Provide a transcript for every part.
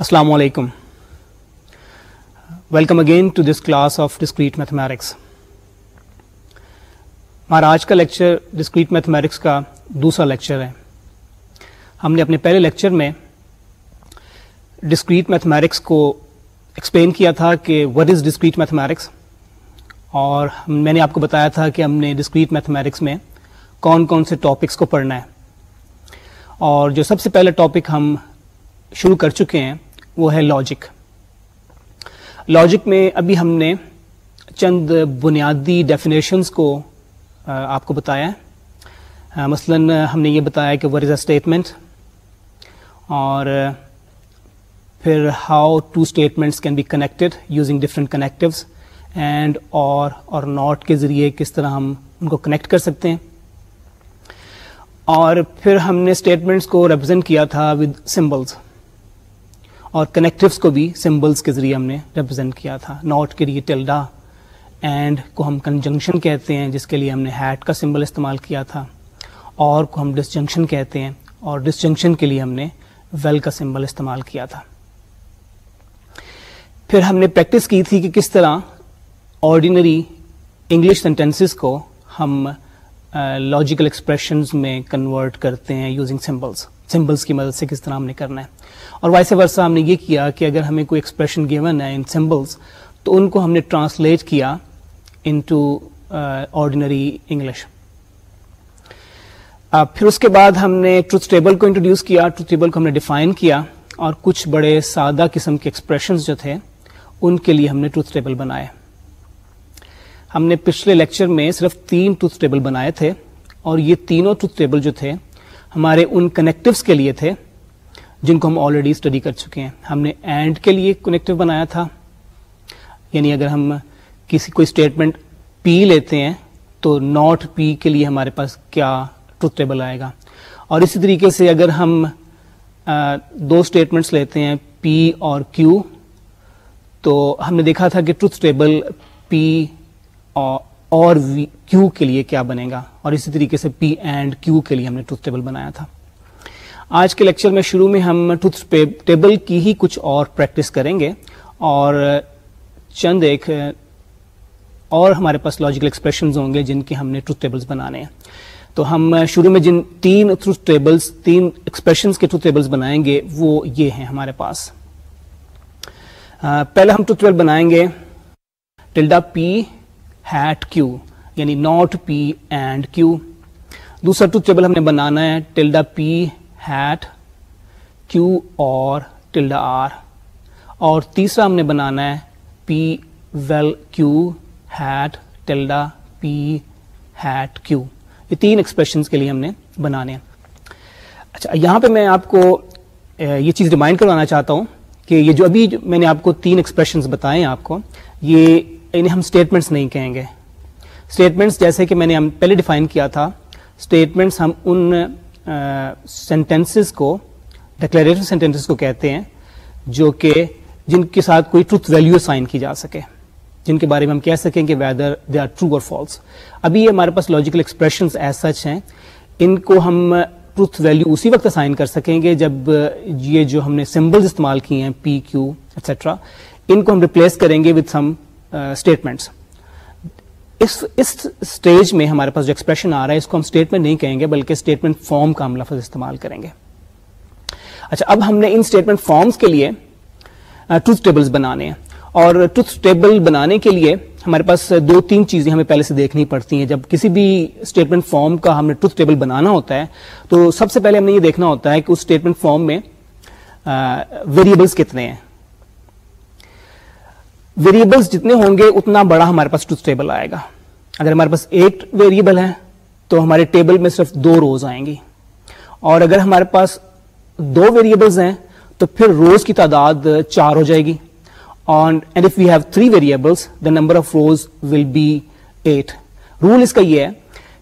السلام علیکم welcome again to this class of discrete mathematics ہمارا آج کا لیکچر ڈسکریٹ میتھمیٹکس کا دوسرا لیکچر ہے۔ ہم نے اپنے پہلے لیکچر میں ڈسکریٹ میتھمیٹکس کو ایکسپلین کیا تھا کہ وٹ از ڈسکریٹ میتھمیٹکس اور میں نے آپ کو بتایا تھا کہ ہم نے ڈسکریٹ میتھمیٹکس میں کون کون سے ٹاپکس کو پڑھنا ہے۔ اور جو سب سے پہلا ٹاپک ہم شروع کر چکے ہیں وہ ہے لاجک لاجک میں ابھی ہم نے چند بنیادی ڈیفینیشنس کو آپ کو بتایا ہے۔ مثلا ہم نے یہ بتایا کہ ور از اے اسٹیٹمنٹ اور پھر how two statements can be connected using different connectives and اور اور ناٹ کے ذریعے کس طرح ہم ان کو کنیکٹ کر سکتے ہیں۔ اور پھر ہم نے اسٹیٹمنٹس کو ریپرزینٹ کیا تھا ود سمبلس اور کنیکٹوس کو بھی سمبلس کے ذریعے ہم نے ریپرزینٹ کیا تھا. ناٹ کے لیے ٹلڈا اینڈ کو ہم کنجنکشن کہتے ہیں، جس کے لیے ہم نے ہیٹ کا سمبل استعمال کیا تھا. اور کو ہم ڈسجنکشن کہتے ہیں اور ڈسجنکشن کے لیے ہم نے ویل کا سمبل استعمال کیا تھا. پھر ہم نے پریکٹس کی تھی کہ کس طرح آرڈینری انگلش سینٹینسز کو ہم لاجیکل ایکسپریشنز میں کنورٹ کرتے ہیں یوزنگ سمبلس سمبلس کی مدد سے کس طرح ہم نے کرنا ہے. اور ویسے ورثہ ہم نے یہ کیا کہ اگر ہمیں کوئی ایکسپریشن گیون ہے ان سمبلس تو ان کو ہم نے ٹرانسلیٹ کیا ان ٹو آرڈینری انگلش پھر اس کے بعد ہم نے ٹروتھ ٹیبل کو انٹروڈیوس کیا ٹروتھ ٹیبل کو ہم نے ڈیفائن کیا اور کچھ بڑے سادہ قسم کے ایکسپریشنز جو تھے، ان کے لیے ہم نے ٹروتھ ٹیبل بنائے. ہم نے پچھلے لیکچر میں صرف تین ٹروتھ ٹیبل بنائے تھے اور یہ تینوں ٹروتھ ٹیبل جو تھے ہمارے ان کنیکٹوس کے لیے تھے جن کو ہم آلریڈی اسٹڈی کر چکے ہیں۔ ہم نے اینڈ کے لیے کنیکٹو بنایا تھا۔ یعنی اگر ہم کسی کوئی اسٹیٹمنٹ پی لیتے ہیں تو ناٹ پی کے لیے ہمارے پاس کیا ٹروتھ ٹیبل آئے گا۔ اور اسی طریقے سے اگر ہم دو اسٹیٹمنٹس لیتے ہیں پی اور کیو تو ہم نے دیکھا تھا کہ ٹروتھ ٹیبل پی اور کیو کے لیے کیا بنے گا۔ اور اسی طریقے سے پی اینڈ کیو کے لیے ہم نے ٹروتھ ٹیبل بنایا تھا۔ آج کے لیکچر میں شروع میں ہم ٹروتھ ٹیبل کی ہی کچھ اور پریکٹس کریں گے اور چند ایک اور ہمارے پاس لاجیکل ایکسپریشنز ہوں گے جن کے ہم نے ٹروتھ ٹیبلز بنانے ہیں۔ تو ہم شروع میں جن تین ٹروتھ ٹیبلز، تین ایکسپریشنز کے ٹروتھ ٹیبلز بنائیں گے، وہ یہ ہیں ہمارے پاس۔ پہلے ہم ٹروتھ ٹیبل بنائیں گے، ٹلڈا پی ہیٹ کیو یعنی ناٹ پی اینڈ کیو۔ دوسرا ٹروتھ ٹیبل ہم نے بنانا ہے، ٹلڈا پی ہیٹ کیو اور ٹلڈا آر اور تیسرا ہم نے بنانا ہے P vel Q hat tilde P hat Q یہ تین ایکسپریشنس کے لیے ہم نے بنانے ہیں۔ اچھا یہاں پہ میں آپ کو یہ چیز ریمائنڈ کروانا چاہتا ہوں کہ یہ جو ابھی میں نے آپ کو تین ایکسپریشنس بتائے ہیں آپ کو، یہ انہیں ہم اسٹیٹمنٹس نہیں کہیں گے۔ اسٹیٹمنٹس جیسے کہ میں نے پہلے ڈیفائن کیا تھا اسٹیٹمنٹس ہم ان سینٹینسز کو ڈکلیریشن سینٹینسز کو کہتے ہیں، جو کہ جن کے ساتھ کوئی ٹروتھ ویلو سائن کی جا سکے، جن کے بارے میں ہم کہہ سکیں کہ whether they are true or false ابھی یہ ہمارے پاس لاجیکل ایکسپریشن ایز سچ ہیں، ان کو ہم ٹروتھ ویلو اسی وقت اسائن کر سکیں گے جب یہ جو ہم نے سمبلز استعمال کیے ہیں پی کیو ایٹسٹرا ان کو ہم ریپلیس کریں گے وتھ سم اسٹیٹمنٹس اس اسٹیج میں ہمارے پاس جو ایکسپریشن آ رہا ہے، اس کو ہم اسٹیٹمنٹ نہیں کہیں گے، بلکہ اسٹیٹمنٹ فارم کا ہم لفظ استعمال کریں گے۔ اچھا اب ہم نے ان اسٹیٹمنٹ فارمس کے لیے ٹروتھ ٹیبلز بنانے ہیں۔ اور ٹروتھ ٹیبل بنانے کے لیے ہمارے پاس دو تین چیزیں ہمیں پہلے سے دیکھنی پڑتی ہیں۔ جب کسی بھی اسٹیٹمنٹ فارم کا ہم نے ٹروتھ ٹیبل بنانا ہوتا ہے، تو سب سے پہلے ہم نے یہ دیکھنا ہوتا ہے کہ اس اسٹیٹمنٹ فارم میں ویریبلس کتنے ہیں۔ ویریبلس جتنے ہوں گے، اتنا بڑا ہمارے پاس ٹروتھ ٹیبل آئے گا۔ اگر ہمارے پاس ایک ویریبل ہے تو ہمارے ٹیبل میں صرف دو روز آئیں گی۔ اور اگر ہمارے پاس دو ویریبلس ہیں، تو پھر روز کی تعداد چار ہو جائے گی۔ And if have three variables the number of rows will be eight rule اس کا یہ ہے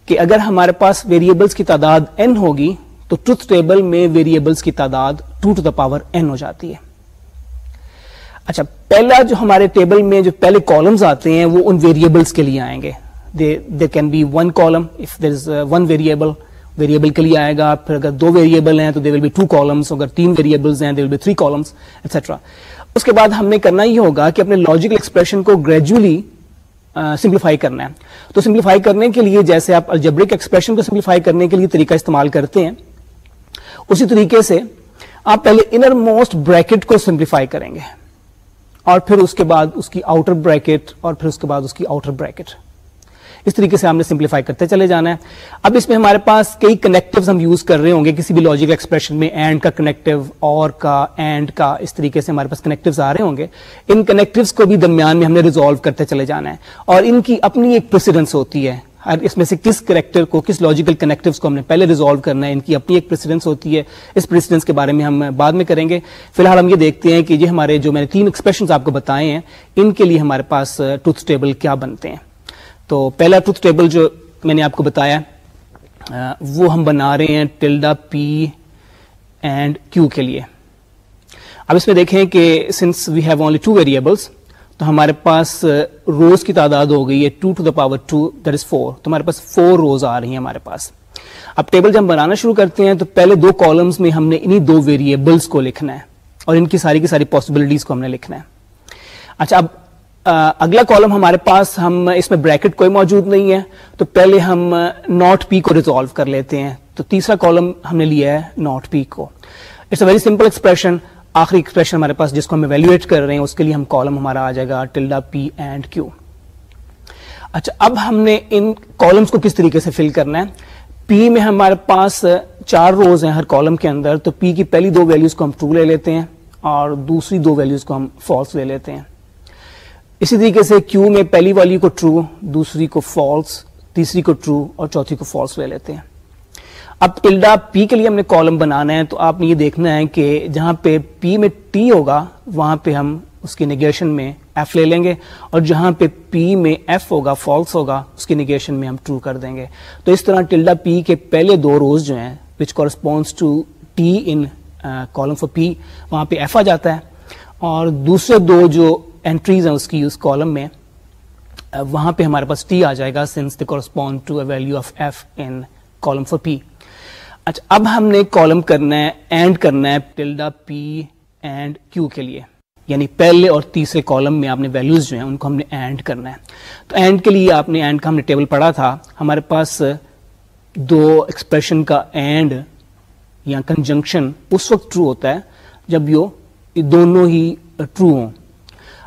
کہ اگر ہمارے پاس ویریبلس کی تعداد این ہوگی، تو ٹروتھ ٹیبل میں ویریبلس کی تعداد two to the power n ہو جاتی ہے۔ اچھا پہلا جو ہمارے ٹیبل میں جو پہلے کالمز آتے ہیں، وہ ان ویریبلس کے لیے آئیں گے. They can be one column if there is one variable variable کے لیے آئے گا، پھر اگر دو ویریبل ہیں تو they will be two columns اگر تین ویریبلس ہیں they will be three columns etcetera اس کے بعد ہم نے کرنا یہ ہوگا کہ اپنے لاجیکل ایکسپریشن کو گریجولی سمپلیفائی uh, کرنا ہے. تو سمپلیفائی کرنے کے لیے جیسے آپ الجبرک ایکسپریشن کو سمپلیفائی کرنے کے لیے طریقہ استعمال کرتے ہیں، اسی طریقے سے آپ پہلے انر موسٹ بریکٹ کو سمپلیفائی کریں گے. اور پھر اس کے بعد اس کی آؤٹر بریکٹ اور پھر اس کے بعد اس کی آؤٹر بریکٹ اس طریقے سے ہم نے سمپلیفائی کرتے چلے جانا ہے. اب اس میں ہمارے پاس کئی کنیکٹو ہم یوز کر رہے ہوں گے. کسی بھی لاجک ایکسپریشن میں اینڈ کا کنیکٹو اور کا اینڈ کا اس طریقے سے ہمارے پاس کنیکٹو آ رہے ہوں گے. ان کنیکٹو کو بھی درمیان میں ہم نے ریزالو کرتے چلے جانا ہے. اور ان کی اپنی ایک پریسیڈنس ہوتی ہے. اس میں سے کس کریکٹر کو، کس لاجیکل کنیکٹو کو ہم نے پہلے ریزالو کرنا ہے؟ ان کی اپنی ایک پریسیڈنس ہوتی ہے۔ اس پریسیڈنس کے بارے میں ہم بعد میں کریں گے۔ فی الحال ہم یہ دیکھتے ہیں کہ یہ ہمارے جو میں نے تین ایکسپریشن آپ کو بتائے ہیں، ان کے لیے ہمارے پاس ٹوتھ ٹیبل کیا بنتے ہیں؟ تو پہلا ٹوتھ ٹیبل جو میں نے آپ کو بتایا وہ ہم بنا رہے ہیں ٹلڈا پی اینڈ کیو کے لیے۔ اب اس میں دیکھیں کہ since we have only two variables تو ہمارے پاس روز کی تعداد ہو گئی ہے two to the power two that is four تو ہمارے پاس فور روز آ رہی ہیں ہمارے پاس. اب ٹیبل جب ہم بنانا شروع کرتے ہیں تو پہلے دو کالمس میں ہم نے انہی دو ویریبلس کو لکھنا ہے اور ان کی ساری کی ساری پاسبلٹیز کو ہم نے لکھنا ہے. اچھا اب اگلا کالم ہمارے پاس ہم، اس میں بریکٹ کوئی موجود نہیں ہے. تو پہلے ہم ناٹ پی کو ریزالو کر لیتے ہیں. تو تیسرا کالم ہم نے لیا ہے ناٹ پی کو. It's a very simple expression آخری ایکسپریشن ہمارے پاس جس کو ہم ایویلویٹ کر رہے ہیں، اس کے لیے ہم کالم ہمارا آ جائے گا ٹلڈا پی اینڈ کیو اچھا اب ہم نے ان کالمس کو کس طریقے سے فل کرنا ہے؟ پی میں ہمارے پاس چار روز ہیں ہر کالم کے اندر، تو پی کی پہلی دو ویلیوز کو ہم ٹرو لے لیتے ہیں اور دوسری دو ویلیوز کو ہم فالس لے لیتے ہیں۔ اسی طریقے سے کیو میں پہلی والی کو ٹرو دوسری کو فالس تیسری کو ٹرو اور چوتھی کو فالس لے لیتے ہیں۔ اب ٹلڈا پی کے لیے ہم نے کالم بنانا ہے تو آپ نے یہ دیکھنا ہے کہ جہاں پہ پی میں ٹی ہوگا، وہاں پہ ہم اس کی نگیشن میں ایف لے لیں گے اور جہاں پہ پی میں ایف ہوگا فالس ہوگا، اس کی نگیشن میں ہم ٹرو کر دیں گے۔ تو اس طرح ٹلڈا پی کے پہلے دو روز جو ہیں which corresponds to T in column four P وہاں پہ ایف آ جاتا ہے۔ اور دوسرے دو جو انٹریز ہیں اس کی اس کالم میں uh, وہاں پہ ہمارے پاس ٹی آ جائے گا since they correspond to a value of F in column four P اچھا اب ہم نے کالم کرنا ہے، اینڈ کرنا ہے ٹلڈا پی اینڈ کیو کے لیے۔ یعنی پہلے اور تیسرے کالم میں آپ نے ویلوز جو ہیں، ان کو ہم نے اینڈ کرنا ہے۔ تو اینڈ کے لیے آپ نے اینڈ کا ہم نے ٹیبل پڑھا تھا۔ ہمارے پاس دو ایکسپریشن کا اینڈ یا کنجنکشن اس وقت ٹرو ہوتا ہے جب یہ دونوں ہی ٹرو ہوں۔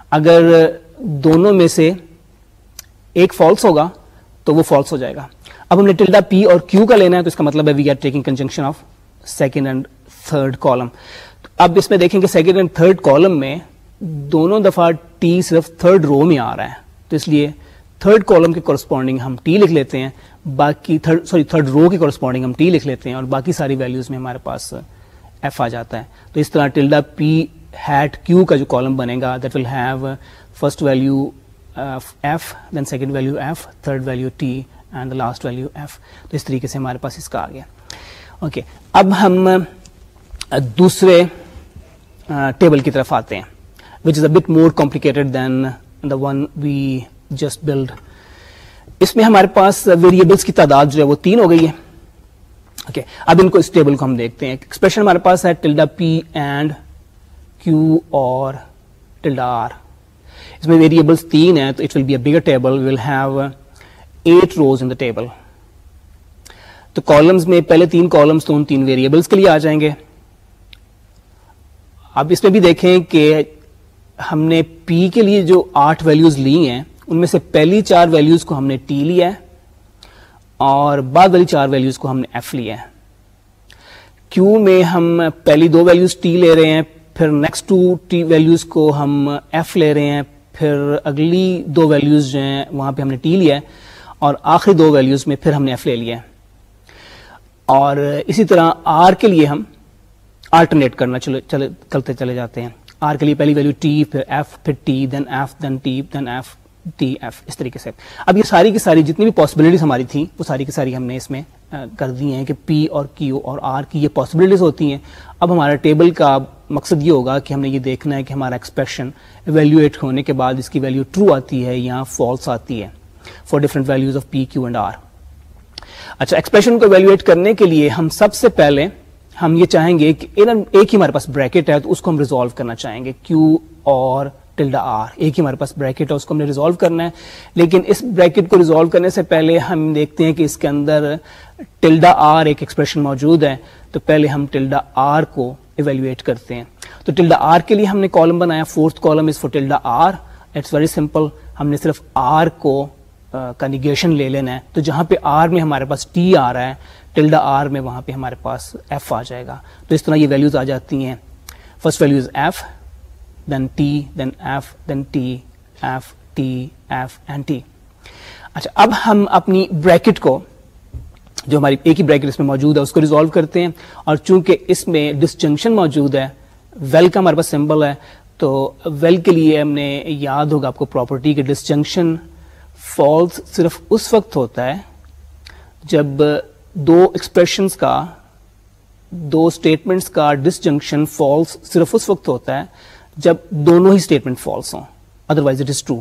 اگر دونوں میں سے ایک فالس ہوگا تو وہ فالس ہو جائے گا۔ اب ہم نے ٹلڈا پی اور کیو کا لینا ہے تو اس کا مطلب ہے we are taking conjunction of second and third column اب اس میں دیکھیں کہ سیکنڈ اینڈ تھرڈ کالم میں دونوں دفعہ ٹی صرف تھرڈ رو میں آ رہا ہے. تو اس لیے تھرڈ کالم کے کورسپونڈنگ ہم ٹی لکھ لیتے ہیں، باقی تھرڈ سوری تھرڈ رو کے کورسپونڈنگ ہم ٹی لکھ لیتے ہیں اور باقی ساری ویلوز میں ہمارے پاس ایف آ جاتا ہے. تو اس طرح ٹلڈا پی ہیٹ کیو کا جو کالم بنے گا that will have first value F then second value F third value T and the last value F تو اس طریقے سے ہمارے پاس اس کا آ گیا. Okay okay. اب ہم دوسرے ٹیبل کی طرف آتے ہیں which is a bit more complicated than the one we just build اس میں ہمارے پاس ویریبلس کی تعداد جو ہے وہ تین ہو گئی ہے. Okay okay. اب ان کو اس ٹیبل کو ہم دیکھتے ہیں. ایکسپریشن ہمارے پاس ہے ٹلڈا پی اینڈ کیو اور ٹلڈا آر اس میں ویریبلس تین ہیں، تو it will be a bigger table will have eight rows in the table تو کالمس میں پہلے تین کالمس تو ان تین ویریبلس کے لیے آ جائیں گے اب اس میں بھی دیکھیں کہ ہم نے پی کے لیے جو آٹھ ویلوز لی ہیں ان میں سے پہلی چار ویلوز کو ہم نے ٹی لیا ہے اور بعد والی چار ویلوز کو ہم نے ایف لیا ہے کیو میں ہم پہلی دو ویلوز ٹی لے رہے ہیں پھر نیکسٹ ٹو ٹی ویلوز کو ہم ایف لے رہے ہیں پھر اگلی دو ویلوز جو ہیں وہاں پہ ہم نے ٹی لیا ہے اور آخری دو ویلوز میں پھر ہم نے ایف لے لیا اور اسی طرح آر کے لیے ہم آلٹرنیٹ کرنا چلے چلے کرتے چلے جاتے ہیں۔ آر کے لیے پہلی ویلو ٹی پھر ایف پھر T then F then T then F T F اس طریقے سے۔ اب یہ ساری کی ساری جتنی بھی پاسبلٹیز ہماری تھیں، وہ ساری کی ساری ہم نے اس میں کر دی ہیں کہ پی اور کیو اور آر کی یہ پاسبلٹیز ہوتی ہیں۔ اب ہمارا ٹیبل کا مقصد یہ ہوگا کہ ہم نے یہ دیکھنا ہے کہ ہمارا ایکسپریشن ایویلویٹ ہونے کے بعد اس کی ویلو ٹرو آتی ہے یا فالس آتی ہے۔ For different values of P Q and R اچھا ایکسپریشن کو ایویلویٹ کرنے کے لیے ہم سب سے پہلے ہم یہ چاہیں گے کہ ایک ہی ہمارے پاس بریکٹ ہے تو اس کو ہم ریزالو کرنا چاہیں گے کیو اور ٹلڈا آر ایک ہی ہمارے پاس بریکٹ ہے، اس کو ہم نے ریزالو کرنا ہے۔ لیکن اس بریکٹ کو ریزالو کرنے سے پہلے ہم دیکھتے ہیں کہ اس کے اندر ٹلڈا آر ایک ایکسپریشن موجود ہے۔ تو پہلے ہم ٹلڈا آر کو ایویلویٹ کرتے ہیں۔ تو ٹلڈا آر کے لیے ہم نے کالم بنایا fourth column is for tilde R it's very simple ہم نے صرف آر کو کا لے لینا ہے، تو جہاں پہ آر میں ہمارے پاس ٹی آ رہا ہے ٹلڈا آر میں وہاں پہ ہمارے پاس ایف آ جائے گا۔ تو اس طرح یہ ویلوز آ جاتی ہیں۔ First value is F then T then F then T F T F and T اچھا اب ہم اپنی بریکٹ کو، جو ہماری ایک ہی بریکٹ اس میں موجود ہے، اس کو ریزالو کرتے ہیں۔ اور چونکہ اس میں ڈسجنکشن موجود ہے ویل کا ہمارے پاس سمبل ہے، تو ویل کے لیے ہم نے یاد ہوگا آپ کو پراپرٹی کے ڈسجنکشن فالس صرف اس وقت ہوتا ہے جب دو ایکسپریشنس کا، دو اسٹیٹمنٹس کا ڈسجنکشن فالس صرف اس وقت ہوتا ہے جب دونوں ہی اسٹیٹمنٹ فالس ہوں۔ Otherwise it is true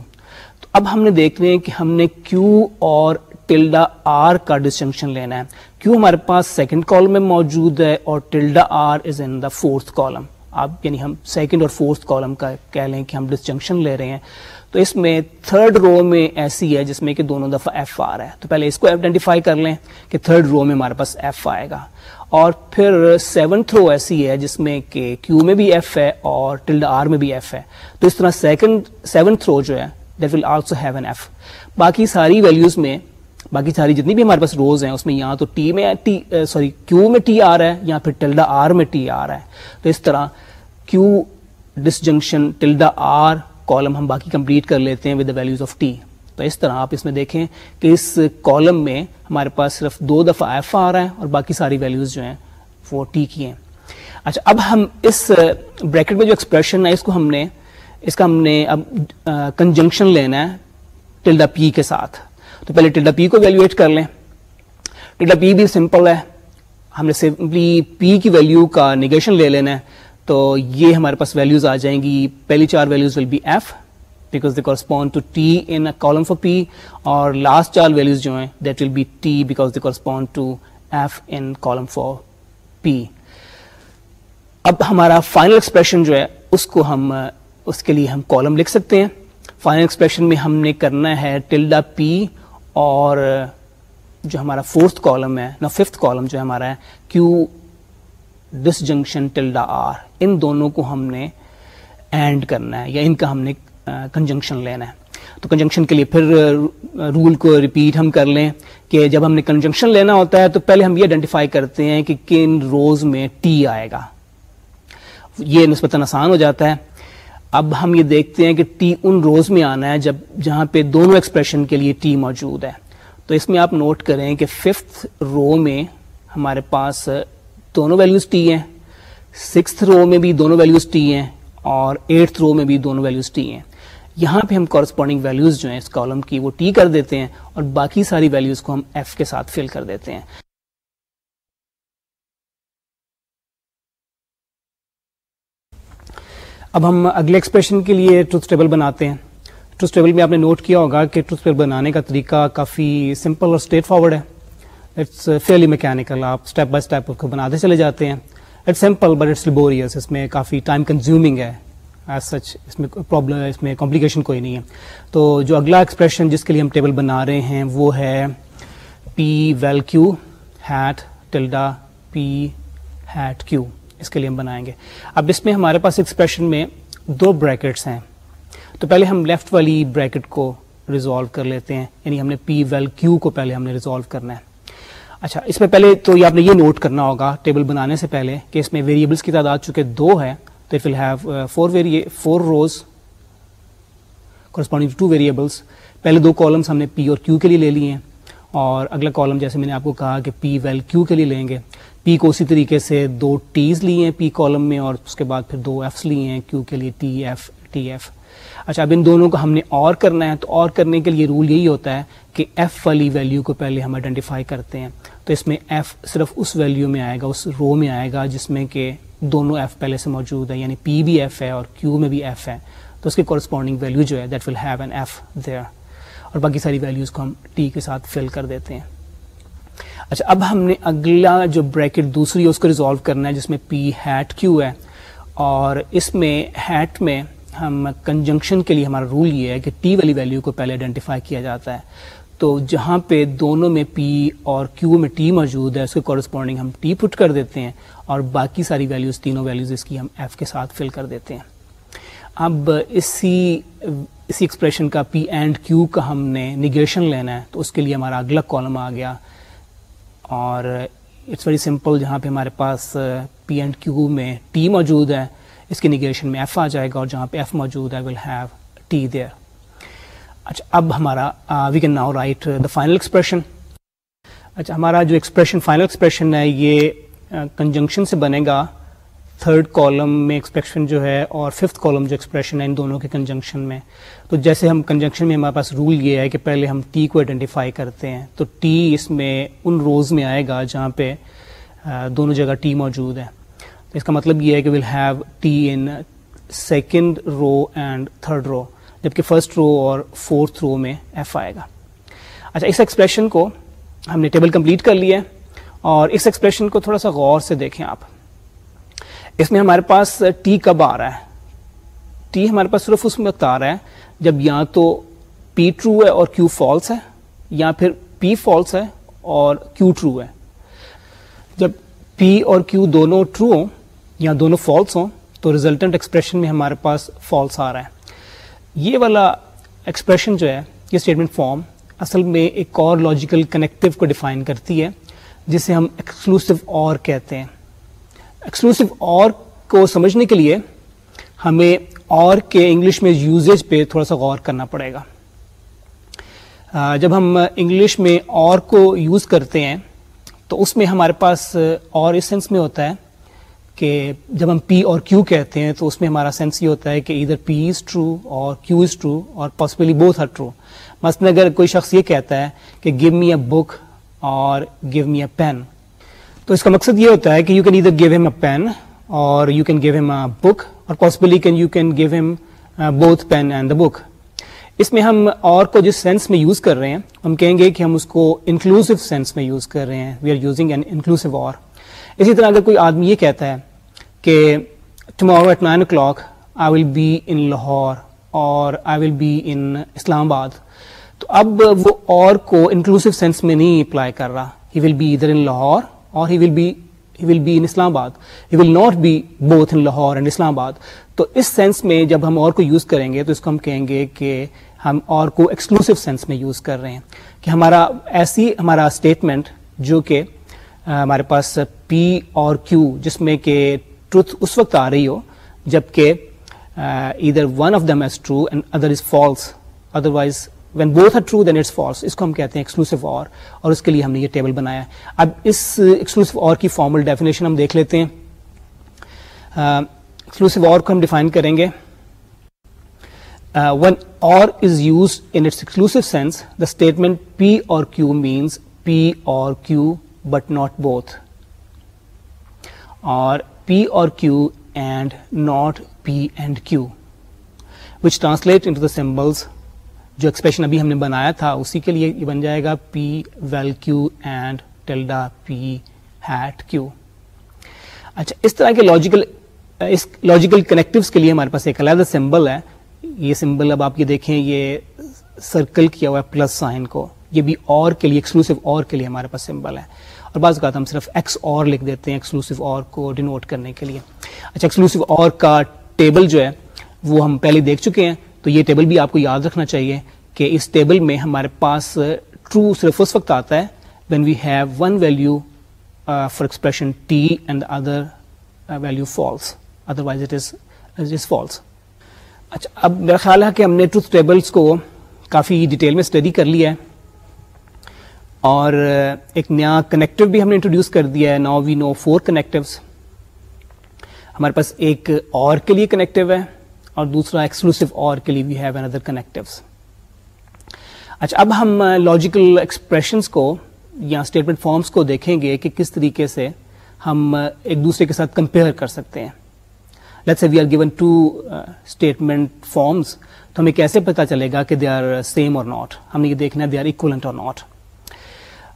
تو اب ہم نے دیکھ لیں کہ ہم نے کیو اور ٹلڈا آر کا ڈسجنکشن لینا ہے۔ کیوں ہمارے پاس سیکنڈ کالم میں موجود ہے اور tilde R is in the fourth column آپ یعنی ہم سیکنڈ اور فورتھ کالم کا کہہ لیں کہ ہم ڈسجنکشن لے رہے ہیں۔ تو اس میں تھرڈ رو میں ایسی ہے جس میں کہ دونوں دفعہ ایف آ رہا ہے۔ تو پہلے اس کو آئیڈینٹیفائی کر لیں کہ تھرڈ رو میں ہمارے پاس ایف آئے گا۔ اور پھر سیونتھ رو ایسی ہے جس میں کہ کیو میں بھی ایف ہے اور ٹلڈ آر میں بھی ایف ہے۔ تو اس طرح سیکنڈ سیونتھ رو جو ہے that will also have an F باقی ساری ویلیوز میں، باقی ساری جتنی بھی ہمارے پاس روز ہیں، اس میں یہاں تو ٹی میں ٹی سوری کیو میں ٹی آ رہا ہے یا پھر ٹلڈا آر میں ٹی آ رہا ہے۔ تو اس طرح Q disjunction tilde R column ہم باقی کمپلیٹ کر لیتے ہیں with the values of T تو اس طرح آپ اس میں دیکھیں کہ اس کالم میں ہمارے پاس صرف دو دفعہ ایف آ رہا ہے اور باقی ساری ویلوز جو ہیں وہ ٹی کی ہیں. اچھا اب ہم اس بریکٹ میں جو ایکسپریشن ہے، اس کو ہم نے اس کا ہم نے اب کنجنکشن لینا ہے ٹلڈا پی کے ساتھ. تو پہلے ٹلڈا پی کو ویلویٹ کر لیں. ٹلڈا پی بھی سمپل ہے. ہم نے سمپلی پی کی ویلو کا نگیشن لے لینا ہے. تو یہ ہمارے پاس ویلوز آ جائیں گی. پہلی چار values will be F because they correspond to T in column four P اور لاسٹ چار ویلوز جو ہیں that will be T because they correspond to F in column four P اب ہمارا فائنل ایکسپریشن جو ہے، اس کو ہم، اس کے لیے ہم کالم لکھ سکتے ہیں. فائنل ایکسپریشن میں ہم نے کرنا ہے ٹلڈا پی اور جو ہمارا فورتھ کالم ہے نا ففتھ کالم جو ہمارا ہے Q disjunction tilde R, ان دونوں کو ہم نے اینڈ کرنا ہے، یا ان کا ہم نے کنجنکشن لینا ہے۔ تو کنجنکشن کے لیے پھر رول کو ریپیٹ ہم کر لیں کہ جب ہم نے کنجنکشن لینا ہوتا ہے تو پہلے ہم یہ آئیڈینٹیفائی کرتے ہیں کہ کن روز میں ٹی آئے گا۔ یہ نسبتاً آسان ہو جاتا ہے۔ اب ہم یہ دیکھتے ہیں کہ ٹی ان روز میں آنا ہے جب، جہاں پہ دونوں ایکسپریشن کے لیے ٹی موجود ہے۔ تو اس میں آپ نوٹ کریں کہ ففتھ رو میں ہمارے پاس دونوں ویلیوز ٹی ہیں۔ سکس رو میں بھی دونوں ویلیوز ٹی ہیں اور ایٹھ رو میں بھی دونوں ویلیوز ٹی ہیں۔ یہاں پہ ہم کورسپونڈنگ ویلیوز جو ہیں اس کالم کی وہ ٹی کر دیتے ہیں اور باقی ساری ویلیوز کو ہم ایف کے ساتھ فل کر دیتے ہیں۔ اب ہم اگلے ایکسپریشن کے لیے ٹروتھ ٹیبل بناتے ہیں۔ ٹروتھ ٹیبل میں آپ نے نوٹ کیا ہوگا کہ ٹروتھ ٹیبل بنانے کا طریقہ کافی سمپل اور اسٹریٹ فارورڈ ہے۔ اٹس فیئرلی میکینکل آپ اسٹیپ بائی اسٹیپ اس کو بناتے چلے جاتے ہیں. It's simple but it's laborious اس میں کافی ٹائم کنزیومنگ ہے. ایز سچ اس میں پرابلم اس میں کمپلیکیشن کوئی نہیں ہے. تو جو اگلا ایکسپریشن جس کے لیے ہم ٹیبل بنا رہے ہیں وہ ہے P vel Q hat tilde P hat Q اس کے لیے ہم بنائیں گے. اب اس میں ہمارے پاس ایکسپریشن میں دو بریکٹس ہیں. تو پہلے ہم لیفٹ والی بریکٹ کو ریزالو کر لیتے ہیں. یعنی ہم نے پی ویل کیو کو پہلے ہم نے ریزالو کرنا ہے. اچھا اس میں پہلے تو یہ آپ نے یہ نوٹ کرنا ہوگا ٹیبل بنانے سے پہلے کہ اس میں ویریبلس کی تعداد چونکہ دو ہے تو it will have four very four rows corresponding to variables پہلے دو کالمس ہم نے پی اور کیو کے لیے لے لیے ہیں اور اگلا کالم جیسے میں نے آپ کو کہا کہ پی ویل کیو کے لیے لیں گے۔ پی کو اسی طریقے سے دو ٹیز لیے ہیں پی کالم میں اور اس کے بعد پھر دو ایفس لیے ہیں کیو کے لیے ٹی ایف ٹی ایف اچھا اب ان دونوں کو ہم نے اور کرنا ہے، تو اور کرنے کے لیے رول یہی ہوتا ہے کہ ایف والی ویلیو کو پہلے ہم آئیڈینٹیفائی کرتے ہیں۔ تو اس میں ایف صرف اس ویلیو میں آئے گا، اس رو میں آئے گا، جس میں کہ دونوں ایف پہلے سے موجود ہے یعنی پی بھی ایف ہے اور کیو میں بھی ایف ہے۔ تو اس کی کورسپونڈنگ ویلیو جو ہے that will have an F there اور باقی ساری ویلیوز کو ہم ٹی کے ساتھ فل کر دیتے ہیں۔ اچھا اب ہم نے اگلا جو بریکٹ دوسری ہے، اس کو ریزالو کرنا ہے، جس میں پی ہیٹ کیو ہے۔ اور اس میں ہیٹ میں ہم کنجنکشن کے لیے ہمارا رول یہ ہے کہ ٹی والی ویلیو کو پہلے آئیڈینٹیفائی کیا جاتا ہے۔ تو جہاں پہ دونوں میں پی اور کیو میں ٹی موجود ہے، اس کے کورسپونڈنگ ہم ٹی پٹ کر دیتے ہیں اور باقی ساری ویلیوز تینوں ویلیوز اس کی ہم ایف کے ساتھ فل کر دیتے ہیں۔ اب اسی اسی ایکسپریشن کا پی اینڈ کیو کا ہم نے نگیشن لینا ہے، تو اس کے لیے ہمارا اگلا کالم آ گیا۔ اور اٹس ویری سمپل جہاں پہ ہمارے پاس پی اینڈ کیو میں ٹی موجود ہے، اس کی نگیشن میں ایف آ جائے گا اور جہاں پہ ایف موجود ہے ول ہیو ٹی دیئر اچھا اب ہمارا we can now write the final expression اچھا ہمارا جو ایکسپریشن فائنل ایکسپریشن ہے، یہ کنجنکشن سے بنے گا تھرڈ کالم میں ایکسپریشن جو ہے اور ففتھ کالم جو ایکسپریشن ہے، ان دونوں کے کنجنکشن میں۔ تو جیسے ہم کنجنکشن میں ہمارے پاس رول یہ ہے کہ پہلے ہم ٹی کو آئیڈینٹیفائی کرتے ہیں۔ تو ٹی اس میں، ان روز میں آئے گا جہاں پہ دونوں جگہ ٹی موجود ہے۔ اس کا مطلب یہ ہے کہ will have T in second row and third row جبکہ فرسٹ رو اور فورتھ رو میں ایف آئے گا۔ اچھا اس ایکسپریشن کو ہم نے ٹیبل کمپلیٹ کر لیا ہے اور اس ایکسپریشن کو تھوڑا سا غور سے دیکھیں آپ۔ اس میں ہمارے پاس ٹی کب آ رہا ہے؟ ٹی ہمارے پاس صرف اس وقت آ رہا ہے جب یا تو پی ٹرو ہے اور کیو فالس ہے، یا پھر پی فالس ہے اور کیو ٹرو ہے۔ جب پی اور کیو دونوں ٹرو ہوں یا دونوں فالس ہوں، تو ریزلٹنٹ ایکسپریشن میں ہمارے پاس فالس آ رہا ہے۔ یہ والا ایکسپریشن جو ہے، یہ اسٹیٹمنٹ فارم اصل میں ایک اور لاجیکل کنیکٹو کو ڈیفائن کرتی ہے، جسے ہم ایکسکلوسو اور کہتے ہیں۔ ایکسکلوسو اور کو سمجھنے کے لیے ہمیں اور کے انگلش میں یوزیج پہ تھوڑا سا غور کرنا پڑے گا۔ جب ہم انگلش میں اور کو یوز کرتے ہیں، تو اس میں ہمارے پاس اور اس سینس میں ہوتا ہے کہ جب ہم پی اور کیو کہتے ہیں تو اس میں ہمارا سینس یہ ہوتا ہے کہ ادھر P is true or Q is true or possibly both are true مثلاً اگر کوئی شخص یہ کہتا ہے کہ گیو می اے بک اور گیو می اے پین تو اس کا مقصد یہ ہوتا ہے کہ you can either give him a pen or you can give him a book or possibly can you can give him both pen and the book اس میں ہم اور کو جس سینس میں یوز کر رہے ہیں، ہم کہیں گے کہ ہم اس کو انکلوسو سینس میں یوز کر رہے ہیں. We are using an inclusive or اسی طرح اگر کوئی آدمی یہ کہتا ہے کہ tomorrow at nine o'clock I will be in Lahore or I will be in Islamabad تو اب وہ اور کو انکلوسو سینس میں نہیں اپلائی کر رہا. ہی ول بی ادھر ان لاہور اور ہی will be he will be in Islamabad he will not be both in Lahore and Islamabad تو اس سینس میں جب ہم اور کو یوز کریں گے تو اس کو ہم کہیں گے کہ ہم اور کو ایکسکلوسو سینس میں یوز کر رہے ہیں. کہ ہمارا ایسی ہمارا اسٹیٹمنٹ جو کہ ہمارے پاس پی اور کیو جس میں کہ ٹروتھ اس وقت آ رہی ہو جبکہ either one of them is true and other is false otherwise when both are true then it's false اس کو ہم کہتے ہیں ایکسکلوسو اور اور اس کے لیے ہم نے یہ ٹیبل بنایا ہے اب اس ایکسکلوسو اور کی فارمل ڈیفینیشن ہم دیکھ لیتے ہیں ایکسکلوسو اور کو ہم ڈیفائن کریں گے one or is use in its exclusive sense the statement P or Q means P or Q but not both or p or q and not p and q which translate into the symbols جو expression ابھی ہم نے بنایا تھا، اسی کے لیے یہ بن جائے گا p vel q and tilde p hat q اچھا اس طرح کے لاجیکل اس لاجیکل کنیکٹوس کے لیے ہمارے پاس ایک علیحدہ سمبل ہے۔ یہ سمبل اب آپ یہ دیکھیں، یہ سرکل کیا ہوا ہے پلس سائن کو۔ یہ بھی اور کے لیے ایکسکلوسو اور کے لیے ہمارے پاس سمبل ہے۔ اور بعض اوقات ہم صرف ایکس اور لکھ دیتے ہیں ایکسکلوسو اور کو ڈینوٹ کرنے کے لیے۔ اچھا ایکسکلوسو اور کا ٹیبل جو ہے، وہ ہم پہلے دیکھ چکے ہیں۔ تو یہ ٹیبل بھی آپ کو یاد رکھنا چاہیے کہ اس ٹیبل میں ہمارے پاس ٹرو صرف اس وقت آتا ہے when we have one value for expression T and other value false otherwise it is is false اچھا اب میرا خیال ہے کہ ہم نے ٹروتھ ٹیبلس کو کافی ڈیٹیل میں اسٹڈی کر لیا ہے۔ اور ایک نیا کنیکٹو بھی ہم نے انٹروڈیوس کر دیا ہے۔ ناؤ وی نو فور کنیکٹوس ہمارے پاس ایک اور کے لیے کنیکٹو ہے اور دوسرا ایکسکلوسو اور کے لیے we have another connectives اچھا اب ہم لاجیکل ایکسپریشنس کو یا اسٹیٹمنٹ فارمس کو دیکھیں گے کہ کس طریقے سے ہم ایک دوسرے کے ساتھ کمپیئر کر سکتے ہیں۔ Let's we are given two statement forms تو ہمیں کیسے پتا چلے گا کہ they are same or not ہم یہ دیکھنا دے آر اکولنٹ اور ناٹ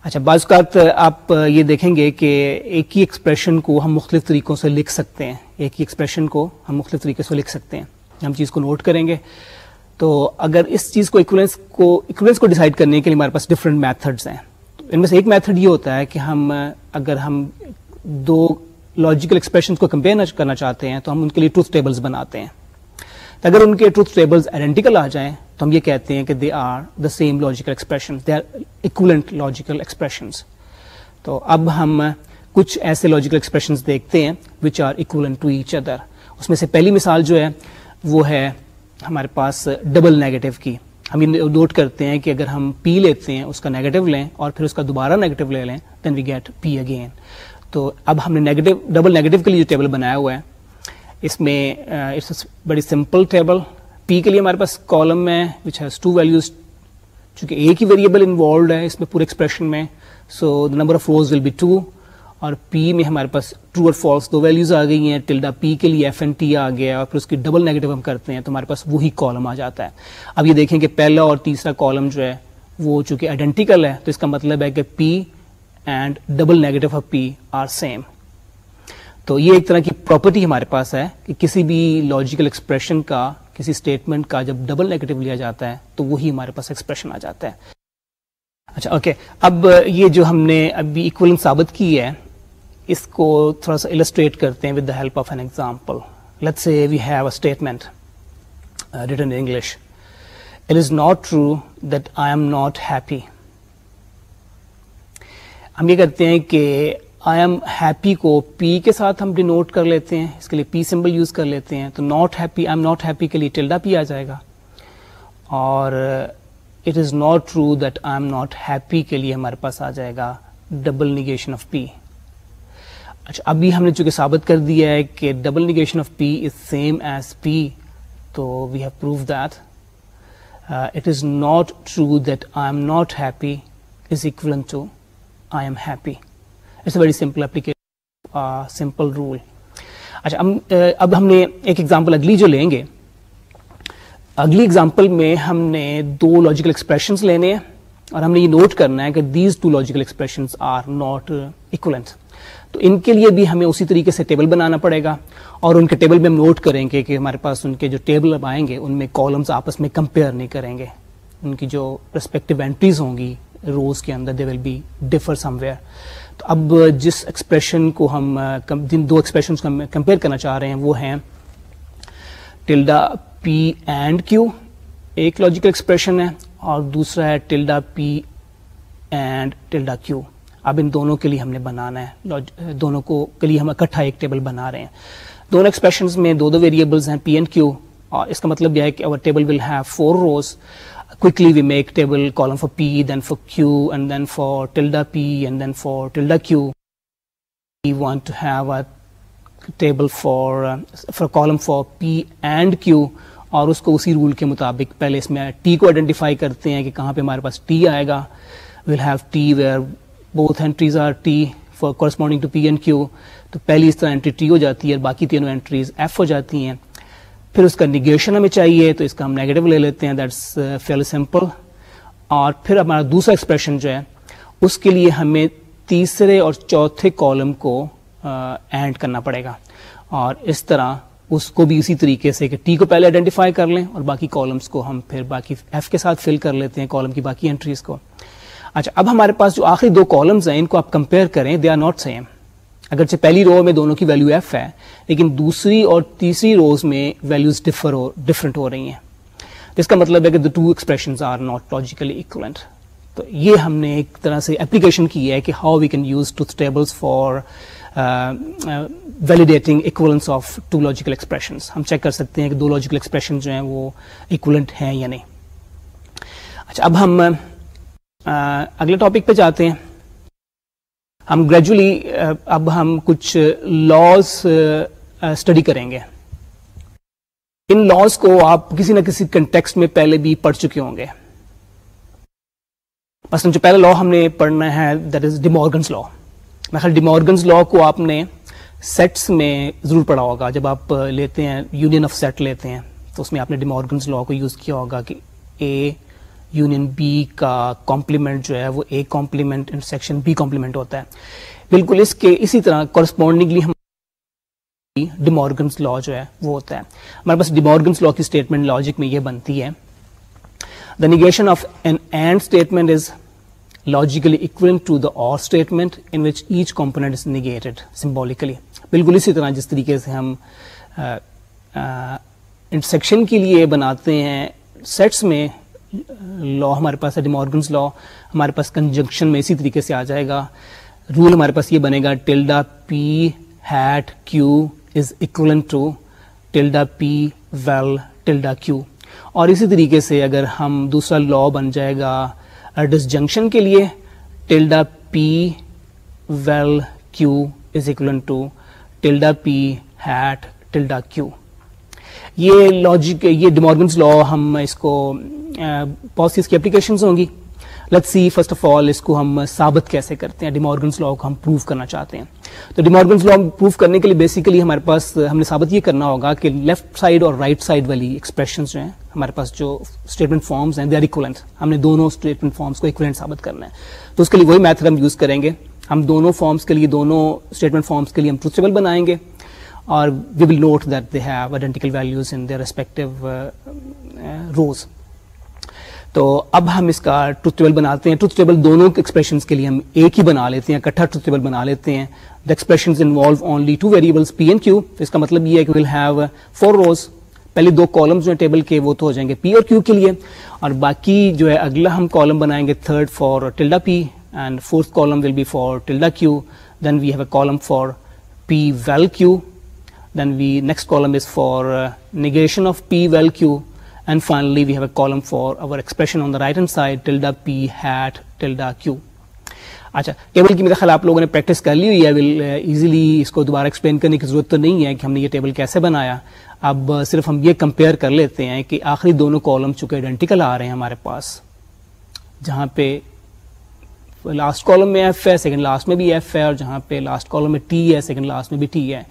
اچھا بعض اوقات آپ یہ دیکھیں گے کہ ایک ہی ایکسپریشن کو ہم مختلف طریقوں سے لکھ سکتے ہیں۔ ایک ہی ایکسپریشن کو ہم مختلف طریقے سے لکھ سکتے ہیں۔ ہم چیز کو نوٹ کریں گے۔ تو اگر اس چیز کو ایکولنس کو ایکولنس کو ڈیسائڈ کرنے کے لیے ہمارے پاس ڈفرینٹ میتھڈس ہیں۔ ان میں سے ایک میتھڈ یہ ہوتا ہے کہ ہم، اگر ہم دو لاجیکل ایکسپریشن کو کمپیئر کرنا چاہتے ہیں، تو ہم ان کے لیے ٹروتھ ٹیبلز بناتے ہیں۔ اگر ان کے ٹروتھ ٹیبلز آئیڈینٹیکل آ جائیں، تو ہم یہ کہتے ہیں کہ they are the same logical expression they are equivalent logical expressions تو اب ہم کچھ ایسے لاجیکل ایکسپریشنس دیکھتے ہیں which are equivalent to each other اس میں سے پہلی مثال جو ہے، وہ ہے ہمارے پاس ڈبل نیگیٹو کی. ہم یہ نوٹ کرتے ہیں کہ اگر ہم پی لیتے ہیں، اس کا نیگیٹو لیں اور پھر اس کا دوبارہ نیگیٹو لے لیں دین وی گیٹ پی اگین تو اب ہم نے نیگیٹو ڈبل نیگیٹو کے لیے جو ٹیبل بنایا ہوا ہے اس میں اٹس بڑی سمپل ٹیبل پی کے لیے ہمارے پاس کالم ہے وچ ہیز ٹو ویلوز چونکہ ایک ہی ویریبل انوالوڈ ہے اس میں پورے ایکسپریشن میں so the number of rows will be two اور پی میں ہمارے پاس ٹرو اور فالس دو ویلوز آ گئی ہیں ٹلڈا پی کے لیے ایف این ٹی آ گیا، اور پھر اس کی ڈبل نیگیٹو ہم کرتے ہیں، تو ہمارے پاس وہی کالم آ جاتا ہے۔ اب یہ دیکھیں کہ پہلا اور تیسرا کالم جو ہے، وہ چونکہ آئیڈینٹیکل ہے، تو اس کا مطلب ہے کہ p and double negative of p are same تو یہ ایک طرح کی پراپرٹی ہمارے پاس ہے کہ کسی بھی لاجیکل ایکسپریشن کا، کسی اسٹیٹمنٹ کا جب ڈبل نیگیٹو لیا جاتا ہے، تو وہی ہمارے پاس ایکسپریشن آ جاتا ہے۔ اچھا اوکے اب یہ جو ہم نے ابھی اکولنٹ ثابت کی ہے، اس کو تھوڑا سا السٹریٹ کرتے ہیں with the help of an example let say we have a statement written English it is not true that I am not happy ہم یہ کرتے ہیں کہ آئی ایم ہیپی کو پی کے ساتھ ہم ڈینوٹ کر لیتے ہیں، اس کے لیے پی سمبل یوز کر لیتے ہیں، تو not happy, I am not happy کے لیے ٹلڈا پی آ جائے گا۔ اور it is not true that I am not happy کے لیے ہمارے پاس آ جائے گا ڈبل نیگیشن آف پی۔ اچھا ابھی ہم نے چونکہ ثابت کر دیا ہے کہ double negation of p is same as p, تو we have prove that it is not true that I am not happy is equal to I am happy it's a very simple application simple rule اچھا اب ہم نے ایک example اگلی جو لیں گے. اگلی ایگزامپل میں ہم نے دو لاجیکل ایکسپریشنس لینے ہیں اور ہم نے یہ نوٹ کرنا ہے کہ these two logical expressions are not equivalent تو ان کے لیے بھی ہمیں اسی طریقے سے ٹیبل بنانا پڑے گا اور ان کے ٹیبل میں ہم نوٹ کریں گے کہ ہمارے پاس ان کے جو ٹیبل اب آئیں گے، ان میں کالمس آپس میں کمپیئر نہیں کریں گے. ان کی جو ریسپیکٹو اینٹریز ہوں گی روز کے اندر they will be differ somewhere تو اب جس ایکسپریشن کو ہم جن دو ایکسپریشن کو ہم کمپیئر کرنا چاہ رہے ہیں، وہ ہیں ٹلڈا پی اینڈ کیو، ایک لاجیکل ایکسپریشن ہے، اور دوسرا ہے tilde P and tilde Q. اب ان دونوں کے لیے ہم نے بنانا ہے دونوں کو، کے لیے ہم اکٹھا ایک ٹیبل بنا رہے ہیں۔ دونوں ایکسپریشن میں دو دو ویریبلس ہیں، پی اینڈ کیو، اور اس کا مطلب یہ ہے کہ table will have four rows quickly we make table column for P, then for Q, and then for tilde P, and then for tilde Q. We want to have a table for uh, for column for P and Q اور اس کو اسی role کے مطابق پہلے اس میں T کو identify کرتے ہیں کہ کہاں پہ ہمارے پاس ٹی آئے گا. Will have T where both entries are T for corresponding to p and q تو پہلی اس طرح اینٹری ٹی ہو جاتی ہے اور باقی تینوں اینٹریز ایف ہو جاتی ہیں. پھر اس کا نگیشن ہمیں چاہیے، تو اس کا ہم نیگیٹو لے لیتے ہیں دیٹس فیل سمپل اور پھر ہمارا دوسرا ایکسپریشن جو ہے، اس کے لیے ہمیں تیسرے اور چوتھے کالم کو uh, اینڈ کرنا پڑے گا۔ اور اس طرح اس کو بھی اسی طریقے سے کہ ٹی کو پہلے آئیڈینٹیفائی کر لیں اور باقی کالمس کو ہم پھر باقی ایف کے ساتھ فل کر لیتے ہیں کالم کی باقی انٹریز کو۔ اچھا اب ہمارے پاس جو آخری دو کالمز ہیں، ان کو آپ کمپیئر کریں دے آر ناٹ سیم اگرچہ پہلی رو میں دونوں کی ویلو ایف ہے، لیکن دوسری اور تیسری روز میں ویلوز ڈفر ہو ڈفرنٹ ہو رہی ہیں۔ جس کا مطلب ہے کہ the two expression are not logically equivalent تو یہ ہم نے ایک طرح سے اپلیکیشن کی ہے کہ how we can use two tables for validating equivalence of two logical expression ہم چیک کر سکتے ہیں کہ دو لاجیکل ایکسپریشن جو ہیں وہ اکولنٹ ہیں یا نہیں۔ اچھا اب ہم uh, اگلے ٹاپک پہ جاتے ہیں۔ ہم گریجولی اب ہم کچھ لاس اسٹڈی کریں گے۔ ان لاس کو آپ کسی نہ کسی کنٹیکسٹ میں پہلے بھی پڑھ چکے ہوں گے۔ مثلاً جو پہلا لا ہم نے پڑھنا ہے دیٹ از ڈیمورگنس لا میں خیال ڈیمورگنس لا کو آپ نے سیٹس میں ضرور پڑھا ہوگا۔ جب آپ لیتے ہیں یونین آف سیٹ لیتے ہیں، تو اس میں آپ نے ڈیمورگنس لا کو یوز کیا ہوگا کہ اے یونین بی کا کمپلیمنٹ جو ہے وہ A complement intersection B complement ہوتا ہے۔ بالکل اس کے اسی طرح کورسپونڈنگلی ہم ڈیمورگنس لا جو ہے وہ ہوتا ہے۔ ہمارے پاس ڈیمورگنس لا کی اسٹیٹمنٹ لاجک میں یہ بنتی ہے۔ The negation of an and statement is logically equivalent to the or statement in which each component is negated symbolically بالکل اسی طرح جس طریقے سے ہم انٹرسیکشن کے لیے بناتے ہیں سیٹس میں لا ہمارے پاس ہے ڈیمورگنس لا ہمارے پاس کنجنکشن میں اسی طریقے سے آ جائے گا. رول ہمارے پاس یہ بنے گا tilde p hat q is equivalent to tilde p vel tilde q اور اسی طریقے سے اگر ہم دوسرا لا بن جائے گا ڈس جنکشن کے لیے tilde p vel q is equivalent to tilde p hat tilde q یہ لاجک یہ ڈیمورگنس لا ہم اس کو بہت سی اس کی اپلیکیشنز ہوں گی. لٹ سی فرسٹ آف آل اس کو ہم ثابت کیسے کرتے ہیں؟ ڈیمورگنس لا کو ہم پروو کرنا چاہتے ہیں. تو ڈیمورگنس لا پروو کرنے کے لیے بیسیکلی ہمارے پاس، ہم نے ثابت یہ کرنا ہوگا کہ لیفٹ سائڈ اور رائٹ right سائڈ والی ایکسپریشن جو ہیں، ہمارے پاس جو اسٹیٹمنٹ فارمس ہیں دے آر اکولنٹ ہم نے دونوں اسٹیٹمنٹ فارمس کو اکولنٹ ثابت کرنا ہے. تو اس کے لیے وہی میتھڈ ہم یوز کریں گے. ہم دونوں فارمس کے لیے، دونوں اسٹیٹمنٹ فارمس کے لیے ہم ٹروتھیبل بنائیں گے. اور we will note that they have identical values in their respective rows تو اب ہم اس کا ٹروتھ ٹیبل بناتے ہیں. ٹروتھ ٹیبل دونوں ایکسپریشن کے لیے ہم ایک ہی بنا لیتے ہیں. اکٹھا ٹروتھ ٹیبل بنا لیتے ہیں. The expression involve only two variables p and q اس کا مطلب یہ ہے کہ ول ہیو فور روز پہلے دو کالمز جو ہیں ٹیبل کے وہ تو ہو جائیں گے پی اور کیو کے لیے. اور باقی جو ہے اگلا ہم کالم بنائیں گے third for tilde p and fourth column will be for tilde q then we have a column for p vel q then we next column is for negation of p vel q and finally we have a column for our expression on the right hand side tilde p hat tilde q اچھا table کی میرا خیال آپ لوگوں نے practice کر لی ہوئی ہے ول ایزیلی uh, اس کو دوبارہ ایکسپلین کرنے کی ضرورت تو نہیں ہے کہ ہم نے یہ ٹیبل کیسے بنایا۔ اب uh, صرف ہم یہ کمپیئر کر لیتے ہیں کہ آخری دونوں کالم چونکہ آئیڈینٹیکل آ رہے ہیں ہمارے پاس، جہاں پہ لاسٹ کالم میں ایف ہے سیکنڈ لاسٹ میں بھی ایف ہے اور جہاں پہ لاسٹ کالم میں ٹی ہے سیکنڈ لاسٹ میں بھی ٹی ہے۔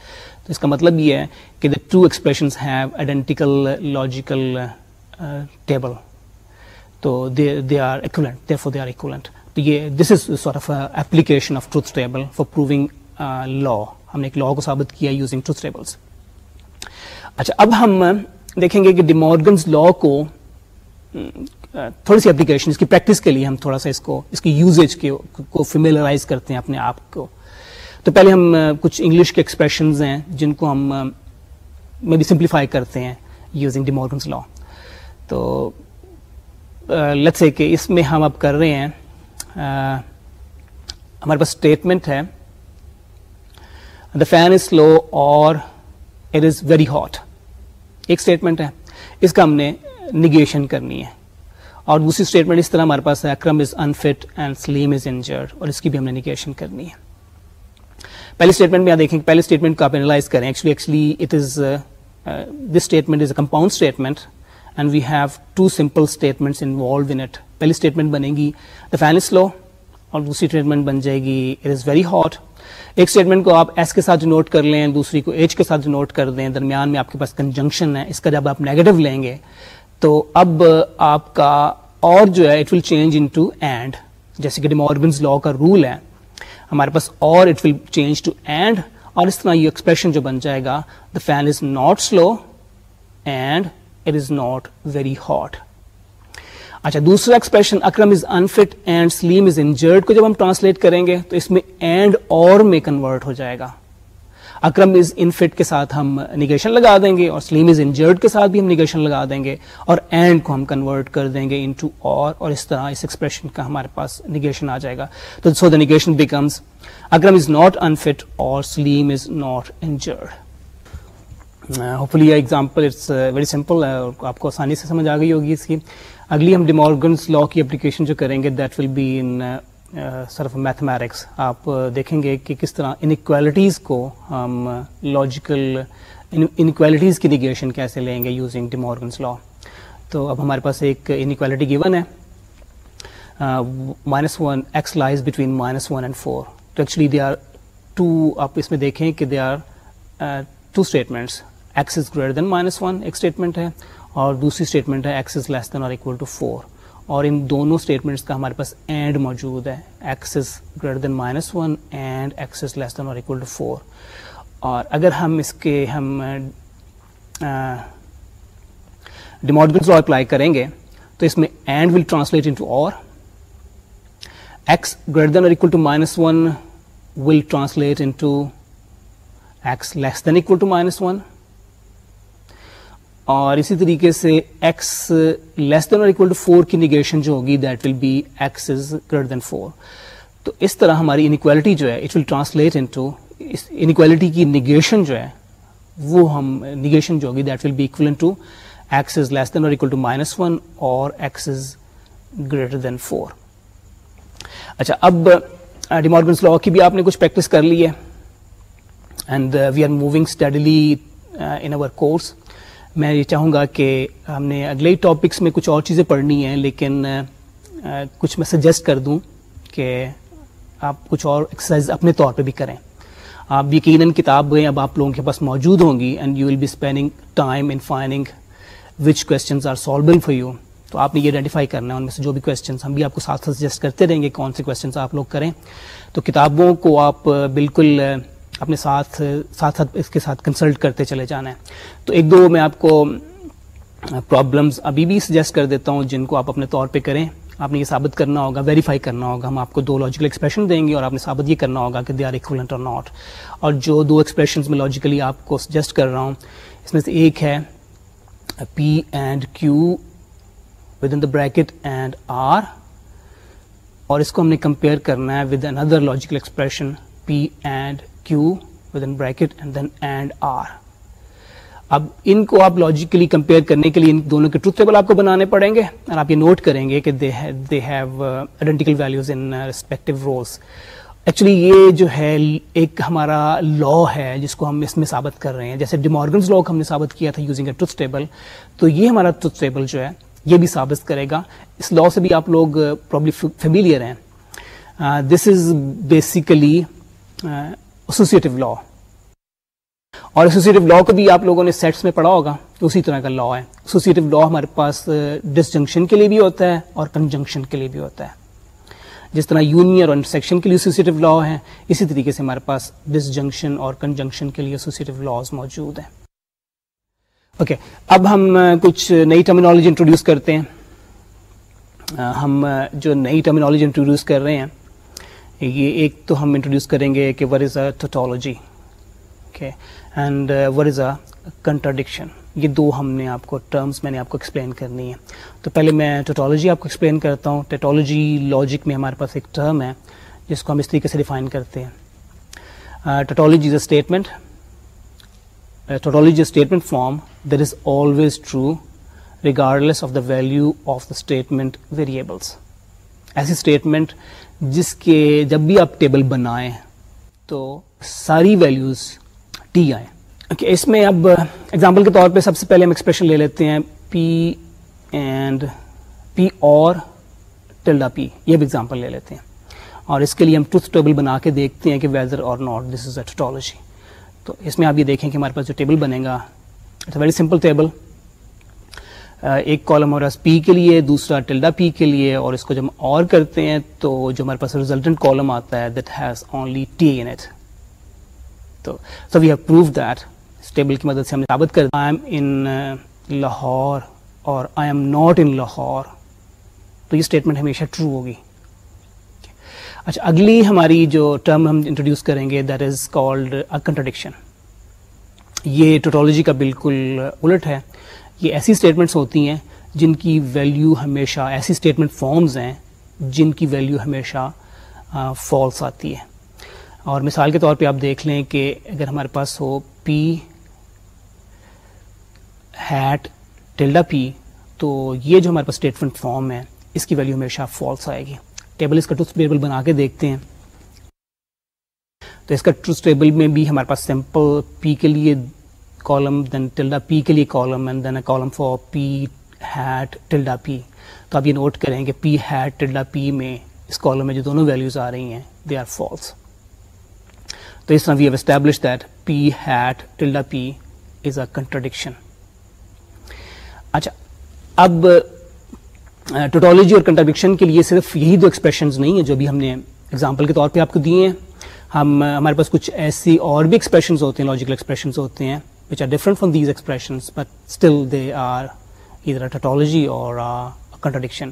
تو اس کا مطلب یہ ہے کہ the two expression have identical logical table تو they are equivalent therefore they are equivalent تو یہ this is sort of application of truth table for proving law ہم نے ایک لا کو ثابت کیا یوزنگ ٹروتھ ٹیبلس اچھا اب ہم دیکھیں گے کہ ڈیمورگنز لا کو تھوڑی سی اپلیکیشن اس کی پریکٹس کے لیے ہم تھوڑا سا اس کو، اس کی یوزیج کے، کو فیملرائز کرتے ہیں اپنے آپ کو۔ تو پہلے ہم کچھ انگلش کے ایکسپریشنز ہیں جن کو ہم میں بھی سمپلیفائی کرتے ہیں یوزنگ ڈیمورگنز لا تو لیٹس سے کہ اس میں ہم اب کر رہے ہیں ہمارے پاس اسٹیٹمنٹ ہے دا fan is slow or it is very hot ایک اسٹیٹمنٹ ہے، اس کا ہم نے نگیشن کرنی ہے۔ اور دوسری اسٹیٹمنٹ اس طرح ہمارے پاس ہے، اکرم is unfit and Saleem is injured اور اس کی بھی ہم نے نگیشن کرنی ہے۔ پہلی اسٹیٹمنٹ میں آپ دیکھیں پہلے اسٹیٹمنٹ کو آپ اینالائز کریں۔ Actually actually it is this statement is a compound statement and we have two simple statement involved in it پہلی اسٹیٹمنٹ بنے گی دا فین از سلو اور دوسری اسٹیٹمنٹ بن جائے گی اٹ از ویری ہاٹ ایک اسٹیٹمنٹ کو آپ ایس کے ساتھ نوٹ کر لیں، دوسری کو ایچ کے ساتھ نوٹ کر دیں۔ درمیان میں آپ کے پاس کنجنکشن ہے۔ اس کا جب آپ نیگیٹو لیں گے تو اب آپ کا اور جو ہے it will change in to and جیسے کہ ڈیمورگنز لا کا رول ہے، ہمارے پاس اور it will change to and اور اس طرح یہ ایکسپریشن جو بن جائے گا the fan is not slow and it is not very hot اچھا دوسرا expression Akram is unfit and Salim is injured کو جب ہم ٹرانسلیٹ کریں گے، تو اس میں اینڈ اور میں کنورٹ ہو جائے گا. اکرم از انفٹ کے ساتھ ہم نگیشن لگا دیں گے اور سلیم از انجرڈ کے ساتھ بھی ہم نگیشن لگا دیں گے اور اینڈ کو ہم کنورٹ کر دیں گے انٹو اور اور اس طرح اس ایکسپریشن کا ہمارے پاس نگیشن آ جائے گا. تو so the negation becomes Akram is not unfit or Salim is not injured hopefully example it's very simple آپ کو آسانی سے سمجھ آ گئی ہوگی اس کی. اگلی ہم ڈیمورگنس لا کی اپلیکیشن جو کریں گے دیٹ ول بی ان صرف میتھمیٹکس آپ دیکھیں گے کہ کس طرح انکوالٹیز کو ہم لاجیکل انکوالٹیز کی نگیشن کیسے لیں گے یوزنگ ڈیمورگنس لا تو اب ہمارے پاس ایک انکوالٹی گیون ہے۔ Minus one x lies between minus one and four تو ایکچولی دے آر ٹو آپ اس میں دیکھیں کہ they are two statements x is greater than minus one ایک اسٹیٹمنٹ ہے، اور دوسری اسٹیٹمنٹ ہے x is less than or equal to four اور ان دونوں اسٹیٹمنٹس کا ہمارے پاس اینڈ موجود ہے x is greater than minus one and x is less than or equal to four اور اگر ہم اس کے ہم ڈیموڈگنس لا اپلائی کریں گے، تو اس میں and will translate into or x greater than or equal to minus one will translate into x less than equal to minus one اور اسی طریقے سے x less than or equal to four کی نگیشن جو ہوگی that will be x is greater than four تو اس طرح ہماری انکوالٹی جو ہے it will translate into inequality کی نگیشن جو ہے، وہ ہم نگیشن جو ہوگی that will be equal to x is less than or equal to minus one or x is greater than four اچھا اب ڈیمارگنس لا کی بھی آپ نے کچھ پریکٹس کر لی ہے. And we are moving steadily in our course میں یہ چاہوں گا کہ ہم نے اگلے ٹاپکس میں کچھ اور چیزیں پڑھنی ہیں، لیکن کچھ میں سجیسٹ کر دوں کہ آپ کچھ اور ایکسرسائز اپنے طور پہ بھی کریں۔ آپ یقیناً کتاب اب آپ لوگوں کے پاس موجود ہوں گی and you will be spending time in finding which questions are solvable for you تو آپ نے یہ آئیڈینٹیفائی کرنا ہے، ان میں سے جو بھی کوشچنس ہم بھی آپ کو ساتھ ساتھ سجیسٹ کرتے رہیں گے کون سے کوشچنس آپ لوگ کریں۔ تو کتابوں کو آپ بالکل اپنے ساتھ ساتھ ساتھ اس کے ساتھ کنسلٹ کرتے چلے جانا ہے۔ تو ایک دو میں آپ کو پرابلمس ابھی بھی سجیسٹ کر دیتا ہوں جن کو آپ اپنے طور پہ کریں۔ آپ نے یہ ثابت کرنا ہوگا ویریفائی کرنا ہوگا۔ ہم آپ کو دو لاجیکل ایکسپریشن دیں گے اور آپ نے ثابت یہ کرنا ہوگا کہ they are equivalent or not اور جو دو ایکسپریشنز میں لاجیکلی آپ کو سجیسٹ کر رہا ہوں، اس میں سے ایک ہے p and q within the bracket and r اور اس کو ہم نے کمپیئر کرنا ہے with another logical expression p and q within bracket and then and r اب ان کو آپ لاجیکلی کمپیئر کرنے کے لیے ان دونوں کے ٹروتھ ٹیبل آپ کو بنانے پڑیں گے اور آپ یہ نوٹ کریں گے کہ they have identical values in respective rules actually یہ جو ہے ایک ہمارا لا ہے جس کو ہم اس میں ثابت کر رہے ہیں. جیسے ڈیمارگنز لا کو ہم نے ثابت کیا تھا یوزنگ اے ٹروتھ ٹیبل تو یہ ہمارا ٹروتھ ٹیبل جو ہے، یہ بھی ثابت کرے گا. اس لا سے بھی آپ لوگ uh, پرابلی فیملیئر ہیں. دس از بیسیکلی ایسوسیٹو لا اور ایسوسیٹو لا کو بھی آپ لوگوں نے سیٹس میں پڑھا ہوگا اسی طرح کا لا ہے۔ ایسوسیٹو لا ہمارے پاس ڈسجنکشن کے لیے بھی ہوتا ہے اور کنجنکشن کے لیے بھی ہوتا ہے۔ جس طرح یونین اور انٹرسیکشن کے لیے ایسوسیٹو لا ہے اسی طریقے سے ہمارے پاس ڈسجنکشن اور کنجنکشن کے لیے ایسوسیٹو لاز موجود ہیں۔ اوکے okay, اب ہم کچھ نئی ٹرمینالوجی انٹروڈیوس کرتے ہیں۔ ہم جو نئی ٹرمینالوجی انٹروڈیوس کر رہے ہیں یہ ایک تو ہم انٹروڈیوس کریں گے کہ what is a tautology and what is a contradiction یہ دو ہم نے آپ کو ٹرمس میں نے آپ کو ایکسپلین کرنی ہے تو پہلے میں ٹوٹالوجی آپ کو ایکسپلین کرتا ہوں. ٹیٹالوجی لاجک میں ہمارے پاس ایک ٹرم ہے جس کو ہم اس طریقے سے ڈیفائن کرتے ہیں. Tautology is a statement tautology statement form there is always true regardless of the value of the statement variables ایسی اسٹیٹمنٹ جس کے جب بھی آپ ٹیبل بنائیں تو ساری ویلیوز ٹی آئیں۔ Okay, اس میں اب ایگزامپل کے طور پہ سب سے پہلے ہم ایکسپریشن لے لیتے ہیں پی اینڈ پی اور ٹلڈا پی یہ بھی ایگزامپل لے لیتے ہیں۔ اور اس کے لیے ہم ٹروتھ ٹیبل بنا کے دیکھتے ہیں کہ ویدر اور not this is a tautology تو اس میں آپ یہ دیکھیں کہ ہمارے پاس جو ٹیبل بنے گا it's a very simple table ایک کالم اور پی کے لیے، دوسرا ٹلڈا پی کے لیے، اور اس کو جب ہم اور کرتے ہیں تو جو ہمارے پاس ریزلٹنٹ کالم آتا ہے that has only T in it تو so we have prove that table کی مدد سے ہم نے ثابت کر آئی am in Lahore, or I am not in Lahore. تو یہ اسٹیٹمنٹ ہمیشہ ٹرو ہوگی. اچھا اگلی ہماری جو ٹرم ہم انٹروڈیوس کریں گے دیٹ از کالڈ کنٹرڈکشن یہ ٹوٹالوجی کا بالکل الٹ ہے. یہ ایسی اسٹیٹمنٹس ہوتی ہیں جن کی ویلیو ہمیشہ، ایسی اسٹیٹمنٹ فارمز ہیں جن کی ویلیو ہمیشہ فالس آتی ہے۔ اور مثال کے طور پہ آپ دیکھ لیں کہ اگر ہمارے پاس ہو پی ہیٹ ٹلڈا پی تو یہ جو ہمارے پاس اسٹیٹمنٹ فارم ہے اس کی ویلیو ہمیشہ فالس آئے گی۔ ٹیبل اس کا ٹروتھ ٹیبل بنا کے دیکھتے ہیں۔ تو اس کا ٹروتھ ٹیبل میں بھی ہمارے پاس سمپل پی کے لیے کالم دین ٹلڈا پی کے لیے column and then a column for p hat tilde p تو آپ یہ نوٹ کریں کہ پی ہیٹ ٹلڈا پی میں اس کالم میں جو دونوں ویلیوز آ رہی ہیں دے آر فالس تو اس طرح we have establish that p hat tilde p is a contradiction اچھا اب ٹوٹالوجی اور کنٹرڈکشن کے لیے صرف یہی دو ایکسپریشنز نہیں ہیں جو بھی ہم نے اگزامپل کے طور پہ آپ کو دیے ہیں۔ ہم ہمارے پاس کچھ ایسی اور بھی ایکسپریشنز ہوتے ہیں لاجیکل ایکسپریشنز ہوتے ہیں۔ Which are different from these expressions but still they are either tautology or contradiction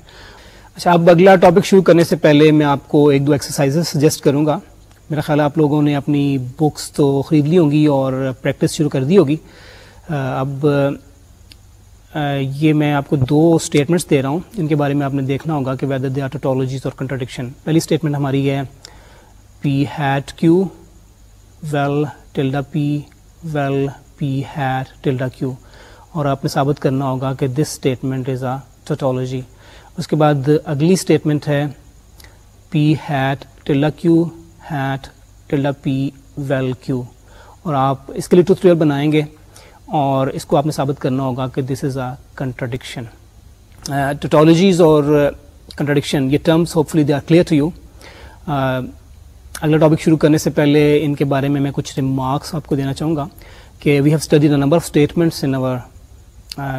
اچھا اب اگلا ٹاپک شروع کرنے سے پہلے میں آپ کو ایک دو ایکسرسائز سجیسٹ کروں گا۔ میرا خیال ہے آپ لوگوں نے اپنی بکس تو خرید لی ہوں گی اور پریکٹس شروع کر دی ہوگی۔ اب یہ میں آپ کو دو اسٹیٹمنٹس دے رہا ہوں۔ جن کے بارے میں آپ نے دیکھنا ہوگا کہ ویدر دے آر ٹوٹالوجیز اور کنٹرڈکشن پہلی اسٹیٹمنٹ ہماری ہے p hat q vel tilde p vel p hat tilde q اور آپ نے ثابت کرنا ہوگا کہ دس اسٹیٹمنٹ از اے ٹوٹالوجی اس کے بعد اگلی اسٹیٹمنٹ ہے p hat tilde q hat tilde p vel q اور آپ اس کے لیے ٹروتھ بنائیں گے اور اس کو آپ نے ثابت کرنا ہوگا کہ دس از اے کنٹرڈکشن ٹوٹالوجیز اور uh, کنٹرڈکشن یہ terms hopefully they are clear to you اگلا ٹاپک شروع کرنے سے پہلے ان کے بارے میں میں کچھ ریمارکس آپ کو دینا چاہوں گا. کہ we have study the number of statements in our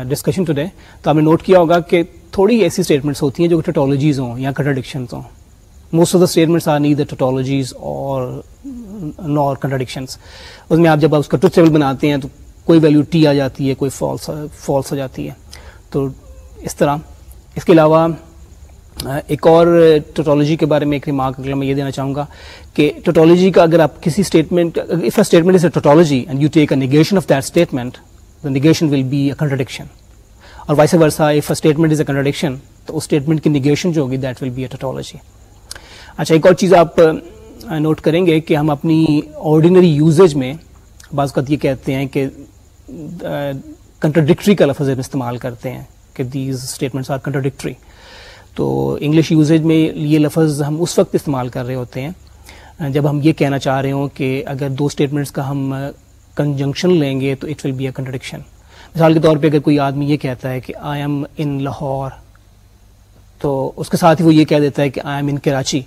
discussion today تو آپ نے نوٹ کیا ہوگا کہ تھوڑی ایسی اسٹیٹمنٹس ہوتی ہیں جو کہ ٹوٹالوجیز ہوں یا کنٹرڈکشنس ہوں. Most of the statements are نی دا ٹوٹالوجیز اور نار کنٹرڈکشنس اس میں آپ جب آپ اس کا ٹروتھ ٹیبل بناتے ہیں تو کوئی ویلیو ٹی آ جاتی ہے، کوئی فالس فالس آ جاتی ہے. تو اس طرح. اس کے علاوہ ایک اور ٹوٹالوجی کے بارے میں ایک ریمارک اگلا میں یہ دینا چاہوں گا کہ ٹوٹالوجی کا اگر آپ کسی statement if a statement is a tautology and you take a negation of that statement the negation will be a contradiction اور vice versa if a statement is a contradiction تو اس اسٹیٹمنٹ کی negation جو ہوگی that will be a tautology اچھا ایک اور چیز آپ نوٹ کریں گے کہ ہم اپنی آرڈینری یوزیج میں بعض اوقات یہ کہتے ہیں کہ کنٹرڈکٹری کا لفظ استعمال کرتے ہیں کہ دیز اسٹیٹمنٹس آر کنٹرڈکٹری تو انگلش یوزیج میں یہ لفظ ہم اس وقت استعمال کر رہے ہوتے ہیں، جب ہم یہ کہنا چاہ رہے ہوں کہ اگر دو اسٹیٹمنٹس کا ہم کنجنکشن لیں گے تو it will be a contradiction مثال کے طور پہ اگر کوئی آدمی یہ کہتا ہے کہ آئی ایم ان لاہور تو اس کے ساتھ ہی وہ یہ کہہ دیتا ہے کہ آئی ایم ان کراچی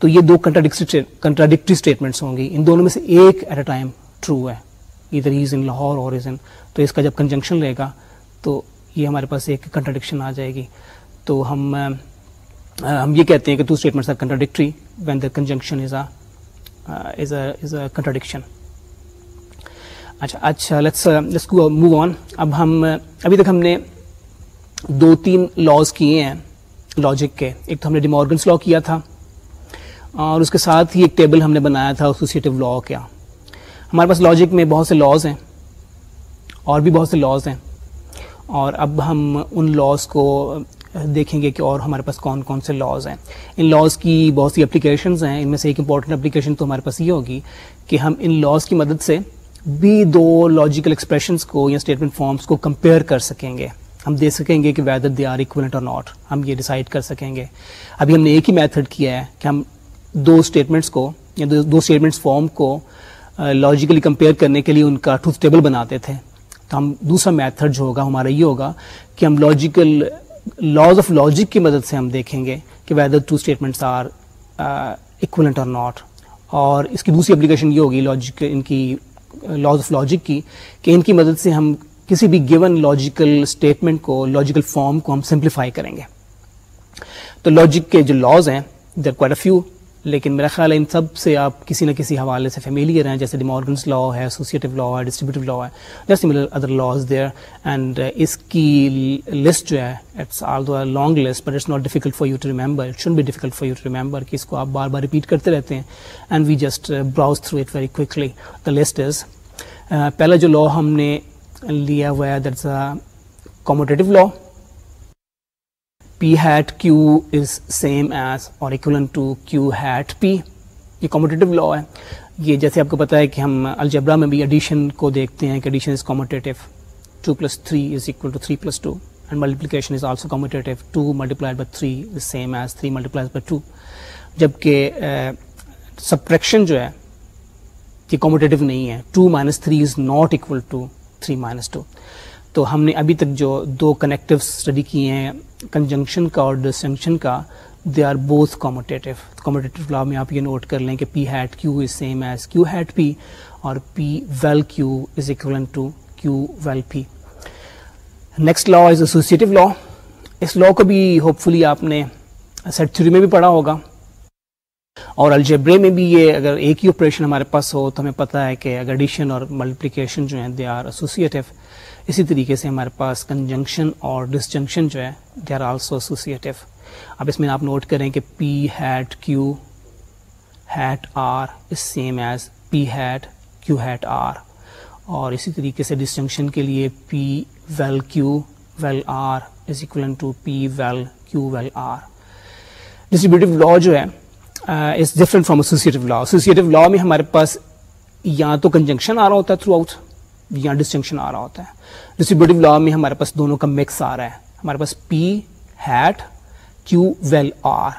تو یہ دو کنٹراڈکٹری اسٹیٹمنٹس ہوں گی۔ ان دونوں میں سے ایک ایٹ اے ٹائم ٹرو ہے۔ ادھر از ان لاہور اور از ان تو اس کا جب کنجنکشن لے گا تو یہ ہمارے پاس ایک کنٹراڈکشن آ جائے گی۔ تو ہم ہم یہ کہتے ہیں کہ two statements are contradictory when the conjunction is is a contradiction اچھا اچھا لیٹس لیٹس موو آن اب ہم، ابھی تک ہم نے دو تین لاز کیے ہیں لاجک کے. ایک تو ہم نے ڈیمورگنس لا کیا تھا، اور اس کے ساتھ ہی ایک ٹیبل ہم نے بنایا تھا ایسوسیٹیو لا کیا. ہمارے پاس لاجک میں بہت سے لاز ہیں، اور بھی بہت سے لاز ہیں، اور اب ہم ان لاز کو دیکھیں گے کہ اور ہمارے پاس کون کون سے لاز ہیں۔ ان لاز کی بہت سی اپلیکیشنز ہیں۔ ان میں سے ایک امپورٹنٹ اپلیکیشن تو ہمارے پاس یہ ہوگی کہ ہم ان لاز کی مدد سے بھی دو لاجیکل ایکسپریشنس کو یا اسٹیٹمنٹ فارمس کو کمپیئر کر سکیں گے۔ ہم دیکھ سکیں گے کہ whether they are equivalent or not ہم یہ ڈیسائڈ کر سکیں گے۔ ابھی ہم نے ایک ہی میتھڈ کیا ہے کہ ہم دو اسٹیٹمنٹس کو یا دو اسٹیٹمنٹس فارم کو لاجیکلی کمپیئر کرنے کے لیے ان کا ٹروتھ ٹیبل بناتے تھے۔ تو ہم دوسرا میتھڈ جو ہوگا، ہمارا یہ ہوگا کہ ہم لاجیکل لاز آف لاجک کی مدد سے ہم دیکھیں گے کہ whether two statements are equivalent or not اور اس کی دوسری اپلیکیشن یہ ہوگی لاجک ان کی لاز آف لاجک کی، کہ ان کی مدد سے ہم کسی بھی گیون لاجیکل اسٹیٹمنٹ کو لاجیکل فارم کو ہم سمپلیفائی کریں گے. تو لاجک کے جو لاز ہیں دیر کوائٹ اے فیو لیکن میرا خیال ہے ان سب سے آپ کسی نہ کسی حوالے سے فیملیئر ہیں، جیسے ڈیمارگنس لا ہے ایسوسیٹیو لا ہے ڈسٹریبیوٹیو لا ہے جیسے similar other laws there and اس کی لسٹ جو ہے it's all too long list but it's not difficult for you to remember it should be difficult for you to remember کہ اس کو آپ بار بار ریپیٹ کرتے رہتے ہیں and we just browse through it very quickly the list is پہلا جو لا ہم نے لیا ہوا ہے that's commutative law p hat q is same as or equivalent to Q hat پی یہ کامپٹیٹو لا ہے. یہ جیسے آپ کو پتا ہے کہ ہم الجبرا میں بھی ایڈیشن کو دیکھتے ہیں کہ addition is commutative two plus three is equal to three plus two and multiplication is also commutative two multiplied by three is same as three multiplied by two جبکہ سبٹریکشن جو ہے یہ کامپٹیٹو نہیں ہے. Two minus three is not equal to three minus two تو ہم نے ابھی تک جو دو کنیکٹو اسٹڈی کیے ہیں کنجنکشن کا اور ڈسجنکشن کا دے آر بوتھ کاموٹیٹو کاموٹیٹو لا میں آپ یہ نوٹ کر لیں کہ p hat q is same as q hat p اور p vel q is equivalent to q vel p next law is associative law اس لا کو بھی ہوپ فلی آپ نے سیٹ تھری میں بھی پڑھا ہوگا۔ اور الجبرے میں بھی یہ اگر ایک ہی آپریشن ہمارے پاس ہو تو ہمیں پتہ ہے کہ اگر ایڈیشن اور ملٹیپلیکیشن جو ہیں دے آر ایسوسیٹیو اسی طریقے سے ہمارے پاس کنجنکشن اور ڈسجنکشن جو ہے دے آر آلسو ایسوسیٹیو اب اس میں آپ نوٹ کریں کہ P hat Q hat R is same as P hat Q hat R اور اسی طریقے سے ڈسجنکشن کے لیے P vel Q vel R is equal to P vel Q vel R distributive law جو ہے is different from associative law associative law میں ہمارے پاس یا تو کنجنکشن آ رہا ہوتا ہے تھرو آؤٹ یا ڈسٹنکشن آ رہا ہوتا ہے۔ ڈسٹریبیوٹیو لا میں ہمارے پاس دونوں کا مکس آ رہا ہے۔ ہمارے پاس p hat q vel r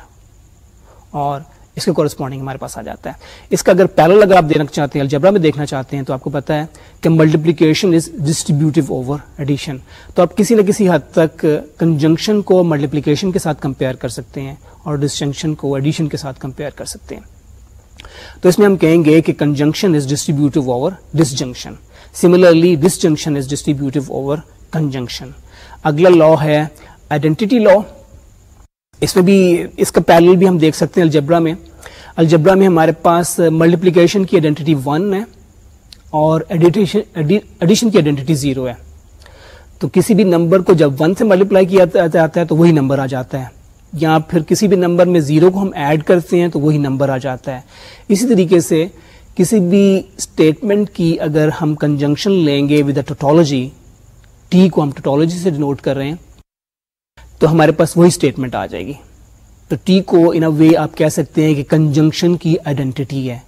اور اس کے کورسپونڈنگ ہمارے پاس آ جاتا ہے۔ اس کا اگر پیرل اگر آپ دینا چاہتے ہیں الجبرا میں دیکھنا چاہتے ہیں، تو آپ کو پتا ہے کہ multiplication is distributive over addition تو آپ کسی نہ کسی حد تک کنجنکشن کو ملٹیپلیکیشن کے ساتھ کمپیئر کر سکتے ہیں اور ڈسجنکشن کو ایڈیشن کے ساتھ کمپیئر کر سکتے ہیں۔ تو اس میں ہم کہیں گے کہ conjunction is distributive over disjunction similarly disjunction is distributive over conjunction اگلا لا ہے آئیڈینٹی لا اس میں بھی اس کا پیرل بھی ہم دیکھ سکتے ہیں الجبرا میں. الجبرا میں ہمارے پاس ملٹیپلیکیشن کی آئیڈینٹی ون ہے اور ایڈیشن کی آئیڈینٹی زیرو ہے. تو کسی بھی نمبر کو جب ون سے ملٹیپلائی کیا جاتا ہے تو وہی نمبر آ جاتا ہے. یا پھر کسی بھی نمبر میں زیرو کو ہم ایڈ کرتے ہیں تو وہی نمبر آ جاتا ہے. اسی طریقے سے کسی بھی اسٹیٹمنٹ کی اگر ہم کنجنکشن لیں گے ود اے ٹوٹالوجی ٹی کو ہم ٹوٹالوجی سے ڈینوٹ کر رہے ہیں، تو ہمارے پاس وہی اسٹیٹمنٹ آ جائے گی۔ تو ٹی کو ان اے وے آپ کہہ سکتے ہیں کہ کنجنکشن کی آئیڈینٹی ہے۔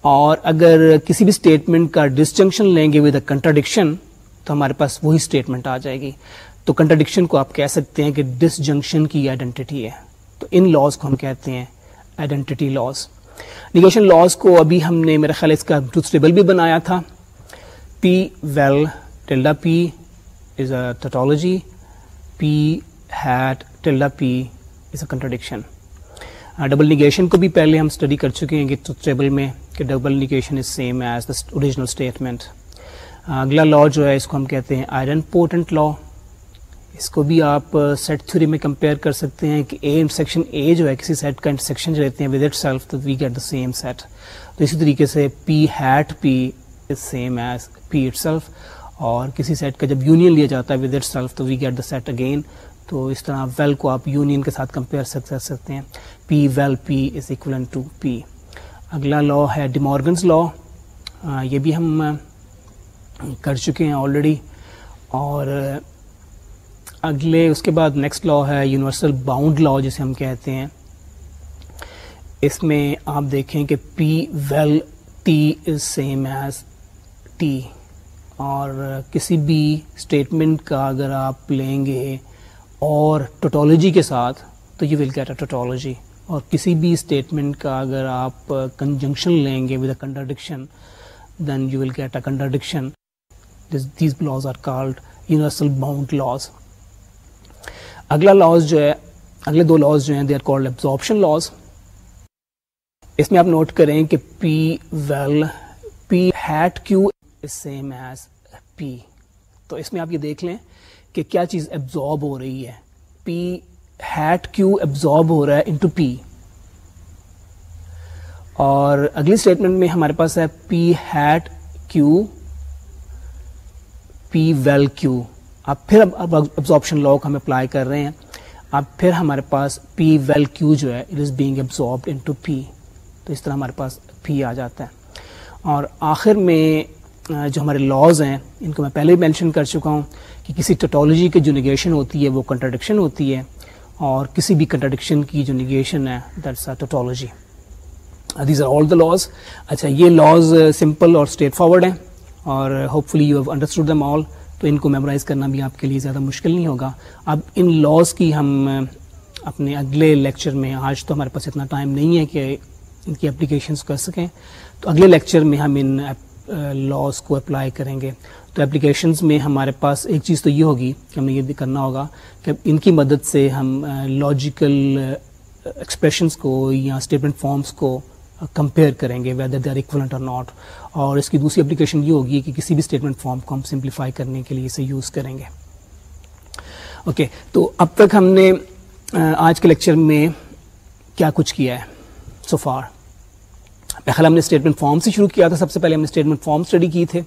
اور اگر کسی بھی اسٹیٹمنٹ کا ڈسجنکشن لیں گے ود اے کنٹراڈکشن تو ہمارے پاس وہی اسٹیٹمنٹ آ جائے گی۔ تو کنٹرڈکشن کو آپ کہہ سکتے ہیں کہ ڈس جنکشن کی آئیڈینٹی ہے۔ تو ان لاس کو ہم کہتے ہیں آئیڈینٹی لاس نیگیشن لاس کو ابھی ہم نے میرا خیال اس کا ٹروتھ ٹیبل بھی بنایا تھا. P vel tilde p is a tautology p hat tilde p is a contradiction double negation کو بھی پہلے ہم اسٹڈی کر چکے ہیں کہ ٹروتھ ٹیبل میں کہ double negation is same as the original statement اگلا لا جو ہے اس کو ہم کہتے ہیں آئرن پورٹنٹ لا اس کو بھی آپ سیٹ تھوری میں کمپیئر کر سکتے ہیں کہ اے انٹرسیکشن اے جو ہے کسی سیٹ کا انٹرسیکشن جو رہتے ہیں ود اٹ سیلف تو we get the same set تو اسی طریقے سے p hat p is same as p itself اور کسی سیٹ کا جب یونین لیا جاتا ہے ود اٹ سیلف تو we get the set again تو اس طرح ویل کو آپ یونین کے ساتھ کمپیئر کر سکتے ہیں. P vel p is equal to p اگلا لا ہے ڈیمارگنس لا یہ بھی ہم کر چکے ہیں آلریڈی اور اگلے اس کے بعد نیکسٹ لا ہے یونیورسل باؤنڈ لا جسے ہم کہتے ہیں۔ اس میں آپ دیکھیں کہ p vel t is same as t اور کسی بھی اسٹیٹمنٹ کا اگر آپ لیں گے اور ٹوٹالوجی کے ساتھ، تو you will get a tautology اور کسی بھی اسٹیٹمنٹ کا اگر آپ کنجنکشن لیں گے with a contradiction then you will get a contradiction these laws are called universal bound laws اگلا لاس جو ہے، اگلے دو لاس جو ہیں they are called absorption laws اس میں آپ نوٹ کریں کہ p vel p hat q is same as p تو اس میں آپ یہ دیکھ لیں کہ کیا چیز ایبزارب ہو رہی ہے۔ پی ہیٹ کیو ایبزارب ہو رہا ہے انٹو پی اور اگلی اسٹیٹمنٹ میں ہمارے پاس ہے پی ہیٹ کیو پی ویل کیو اب پھر اب ابزاربشن لا کو ہم اپلائی کر رہے ہیں۔ اب پھر ہمارے پاس پی ویل کیو جو ہے it is being absorbed into p تو اس طرح ہمارے پاس پی آ جاتا ہے۔ اور آخر میں جو ہمارے لاز ہیں، ان کو میں پہلے بھی مینشن کر چکا ہوں کہ کسی ٹیٹالوجی کی جو نگیشن ہوتی ہے، وہ کنٹرڈکشن ہوتی ہے۔ اور کسی بھی کنٹرڈکشن کی جو نگیشن ہے that's tautology these are all the laws اچھا یہ لاز سمپل اور اسٹریٹ فارورڈ ہیں۔ اور hopefully you have understood them all تو ان کو میمورائز کرنا بھی آپ کے لیے زیادہ مشکل نہیں ہوگا۔ اب ان لاس کی ہم اپنے اگلے لیکچر میں، آج تو ہمارے پاس اتنا ٹائم نہیں ہے کہ ان کی اپلیکیشنس کر سکیں۔ تو اگلے لیکچر میں ہم ان لاس کو اپلائی کریں گے۔ تو اپلیکیشنز میں ہمارے پاس ایک چیز تو یہ ہوگی کہ ہمیں یہ کرنا ہوگا کہ ان کی مدد سے ہم لاجیکل ایکسپریشنس کو یا اسٹیٹمنٹ فارمس کو کمپیئر کریں گے weather they are equivalent or not اور اس کی دوسری اپلیکیشن یہ ہوگی کہ کسی بھی اسٹیٹمنٹ فارم کو ہم سمپلیفائی کرنے کے لیے اسے یوز کریں گے. اوکے تو اب تک ہم نے آج کے لیکچر میں کیا کچھ کیا ہے سو فار پہلے ہم نے اسٹیٹمنٹ فارم سے شروع کیا تھا. سب سے پہلے ہم نے اسٹیٹمنٹ فارم اسٹڈی کی تھے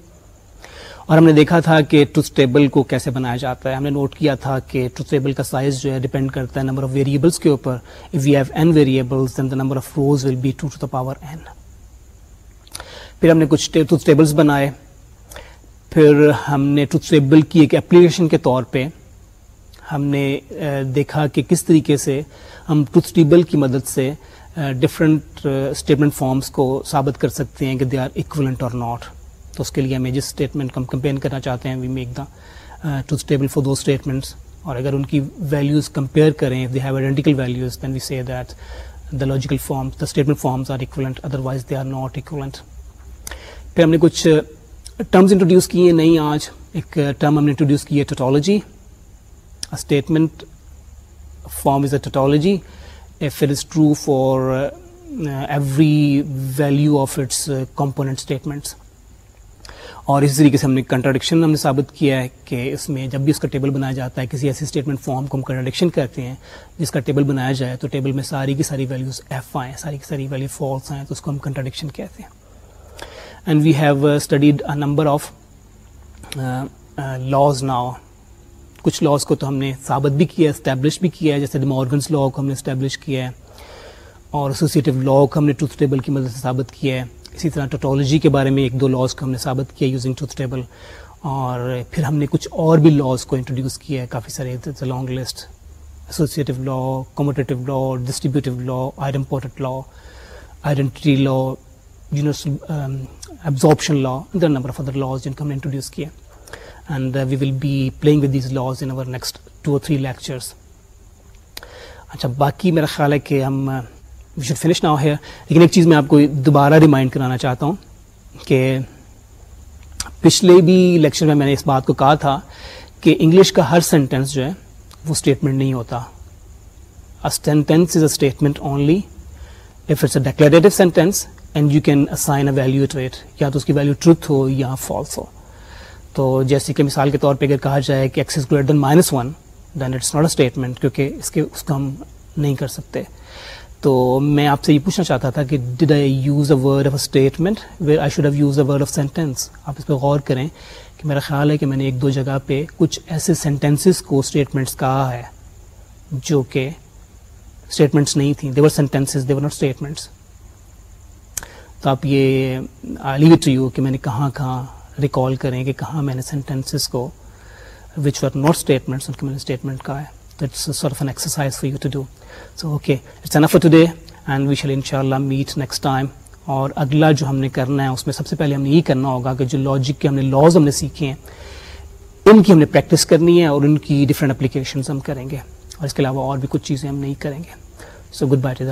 اور ہم نے دیکھا تھا کہ ٹروتھ ٹیبل کو کیسے بنایا جاتا ہے۔ ہم نے نوٹ کیا تھا کہ ٹروتھ ٹیبل کا سائز جو ہے ڈیپینڈ کرتا ہے نمبر آف ویریبلس کے اوپر۔ If you have n variables then the number of rows will be two to the power n پھر ہم نے کچھ ٹروتھ ٹیبلس بنائے۔ پھر ہم نے ٹروتھ ٹیبل کی ایک اپلیکیشن کے طور پہ ہم نے دیکھا کہ کس طریقے سے ہم ٹروتھ ٹیبل کی مدد سے ڈفرینٹ اسٹیٹمنٹ فارمس کو ثابت کر سکتے ہیں کہ they are equivalent or not تو اس کے لیے ہمیں جس اسٹیٹمنٹ کو ہم کمپین کرنا چاہتے ہیں we make the truth table for two statements اور اگر ان کی ویلیوز کمپیئر کریں they have identical values then we see that the logical forms the statement forms are equivalent otherwise they are not equivalent پھر ہم نے کچھ uh, terms introduce کیے ہیں نہیں آج ایک uh, ٹرم ہم نے انٹروڈیوس کی ہے tautology statement form is a tautology if it is true for every value of its component statements اور اسی طریقے سے ہم نے کنٹراڈکشن ہم نے ثابت کیا ہے کہ اس میں جب بھی اس کا ٹیبل بنایا جاتا ہے، کسی ایسی اسٹیٹمنٹ فارم کو ہم کنٹراڈکشن کرتے ہیں، جس کا ٹیبل بنایا جائے تو ٹیبل میں ساری کی ساری ویلیوز ایف آئیں، ساری کی ساری ویلیو فالس آئیں، تو اس کو ہم کنٹراڈکشن کہتے ہیں۔ And we have studied a number of laws now کچھ لاس کو تو ہم نے ثابت بھی کیا ہے اسٹیبلش بھی کیا ہے، جیسے ڈیمارگنس لا کو ہم نے اسٹیبلش کیا ہے اور ایسوسیٹیو لا کو ہم نے ٹروتھ ٹیبل کی مدد سے ثابت کیا ہے۔ اسی طرح ٹوٹالوجی کے بارے میں ایک دو لاس کو ہم نے ثابت کیا یوزنگ ٹروتھ ٹیبل اور پھر ہم نے کچھ اور بھی لاس کو انٹروڈیوس کیا ہے، کافی سارے long list associative law commutative law distributive law are important law identity law universal absorption law there number of other laws جن کو ہم نے انٹروڈیوس کیا and we will be playing with these laws in over next two or three lectures اچھا باقی میرا خیال ہے کہ ہم uh, we should finish now ہے لیکن ایک چیز میں آپ کو دوبارہ ریمائنڈ کرانا چاہتا ہوں کہ پچھلے بھی لیکچر میں میں نے اس بات کو کہا تھا کہ انگلش کا ہر سینٹینس جو ہے وہ اسٹیٹمنٹ نہیں ہوتا۔ Sentence is a statement only if it's a declarative sentence and you can assign a value to it یا تو اس کی ویلو ٹروتھ ہو یا فالس ہو۔ تو جیسے کہ مثال کے طور پہ اگر کہا جائے کہ x is greater than minus one then it's not a statement کیونکہ اس کے اس کا ہم نہیں کر سکتے۔ تو میں آپ سے یہ پوچھنا چاہتا تھا کہ did I use a word of a statement where I should have use a word of sentence آپ اس پہ غور کریں کہ میرا خیال ہے کہ میں نے ایک دو جگہ پہ کچھ ایسے سینٹینسز کو اسٹیٹمنٹس کہا ہے جو کہ اسٹیٹمنٹس نہیں تھیں. They were sentences they were not statements تو آپ یہ لیو ٹو یو کہ میں نے کہاں کہاں ریکال کریں کہ کہاں میں نے سینٹینسز کو وچ آر ناٹ اسٹیٹمنٹس ان کے میں نے اسٹیٹمنٹ کہا ہے. That's it's sort of an exercise for you to do so okay it's enough today and we shall ان شاء اللہ میٹ نیکسٹ ٹائم اور اگلا جو ہم نے کرنا ہے، اس میں سب سے پہلے ہم نے یہ کرنا ہوگا کہ جو لاجک کے ہم نے لاز ہم نے سیکھے ہیں، ان کی ہم نے پریکٹس کرنی ہے اور ان کی ڈفرینٹ اپلیکیشنز ہم کریں گے۔ اور اس کے علاوہ اور بھی کچھ چیزیں ہم نہیں کریں گے۔ So good by two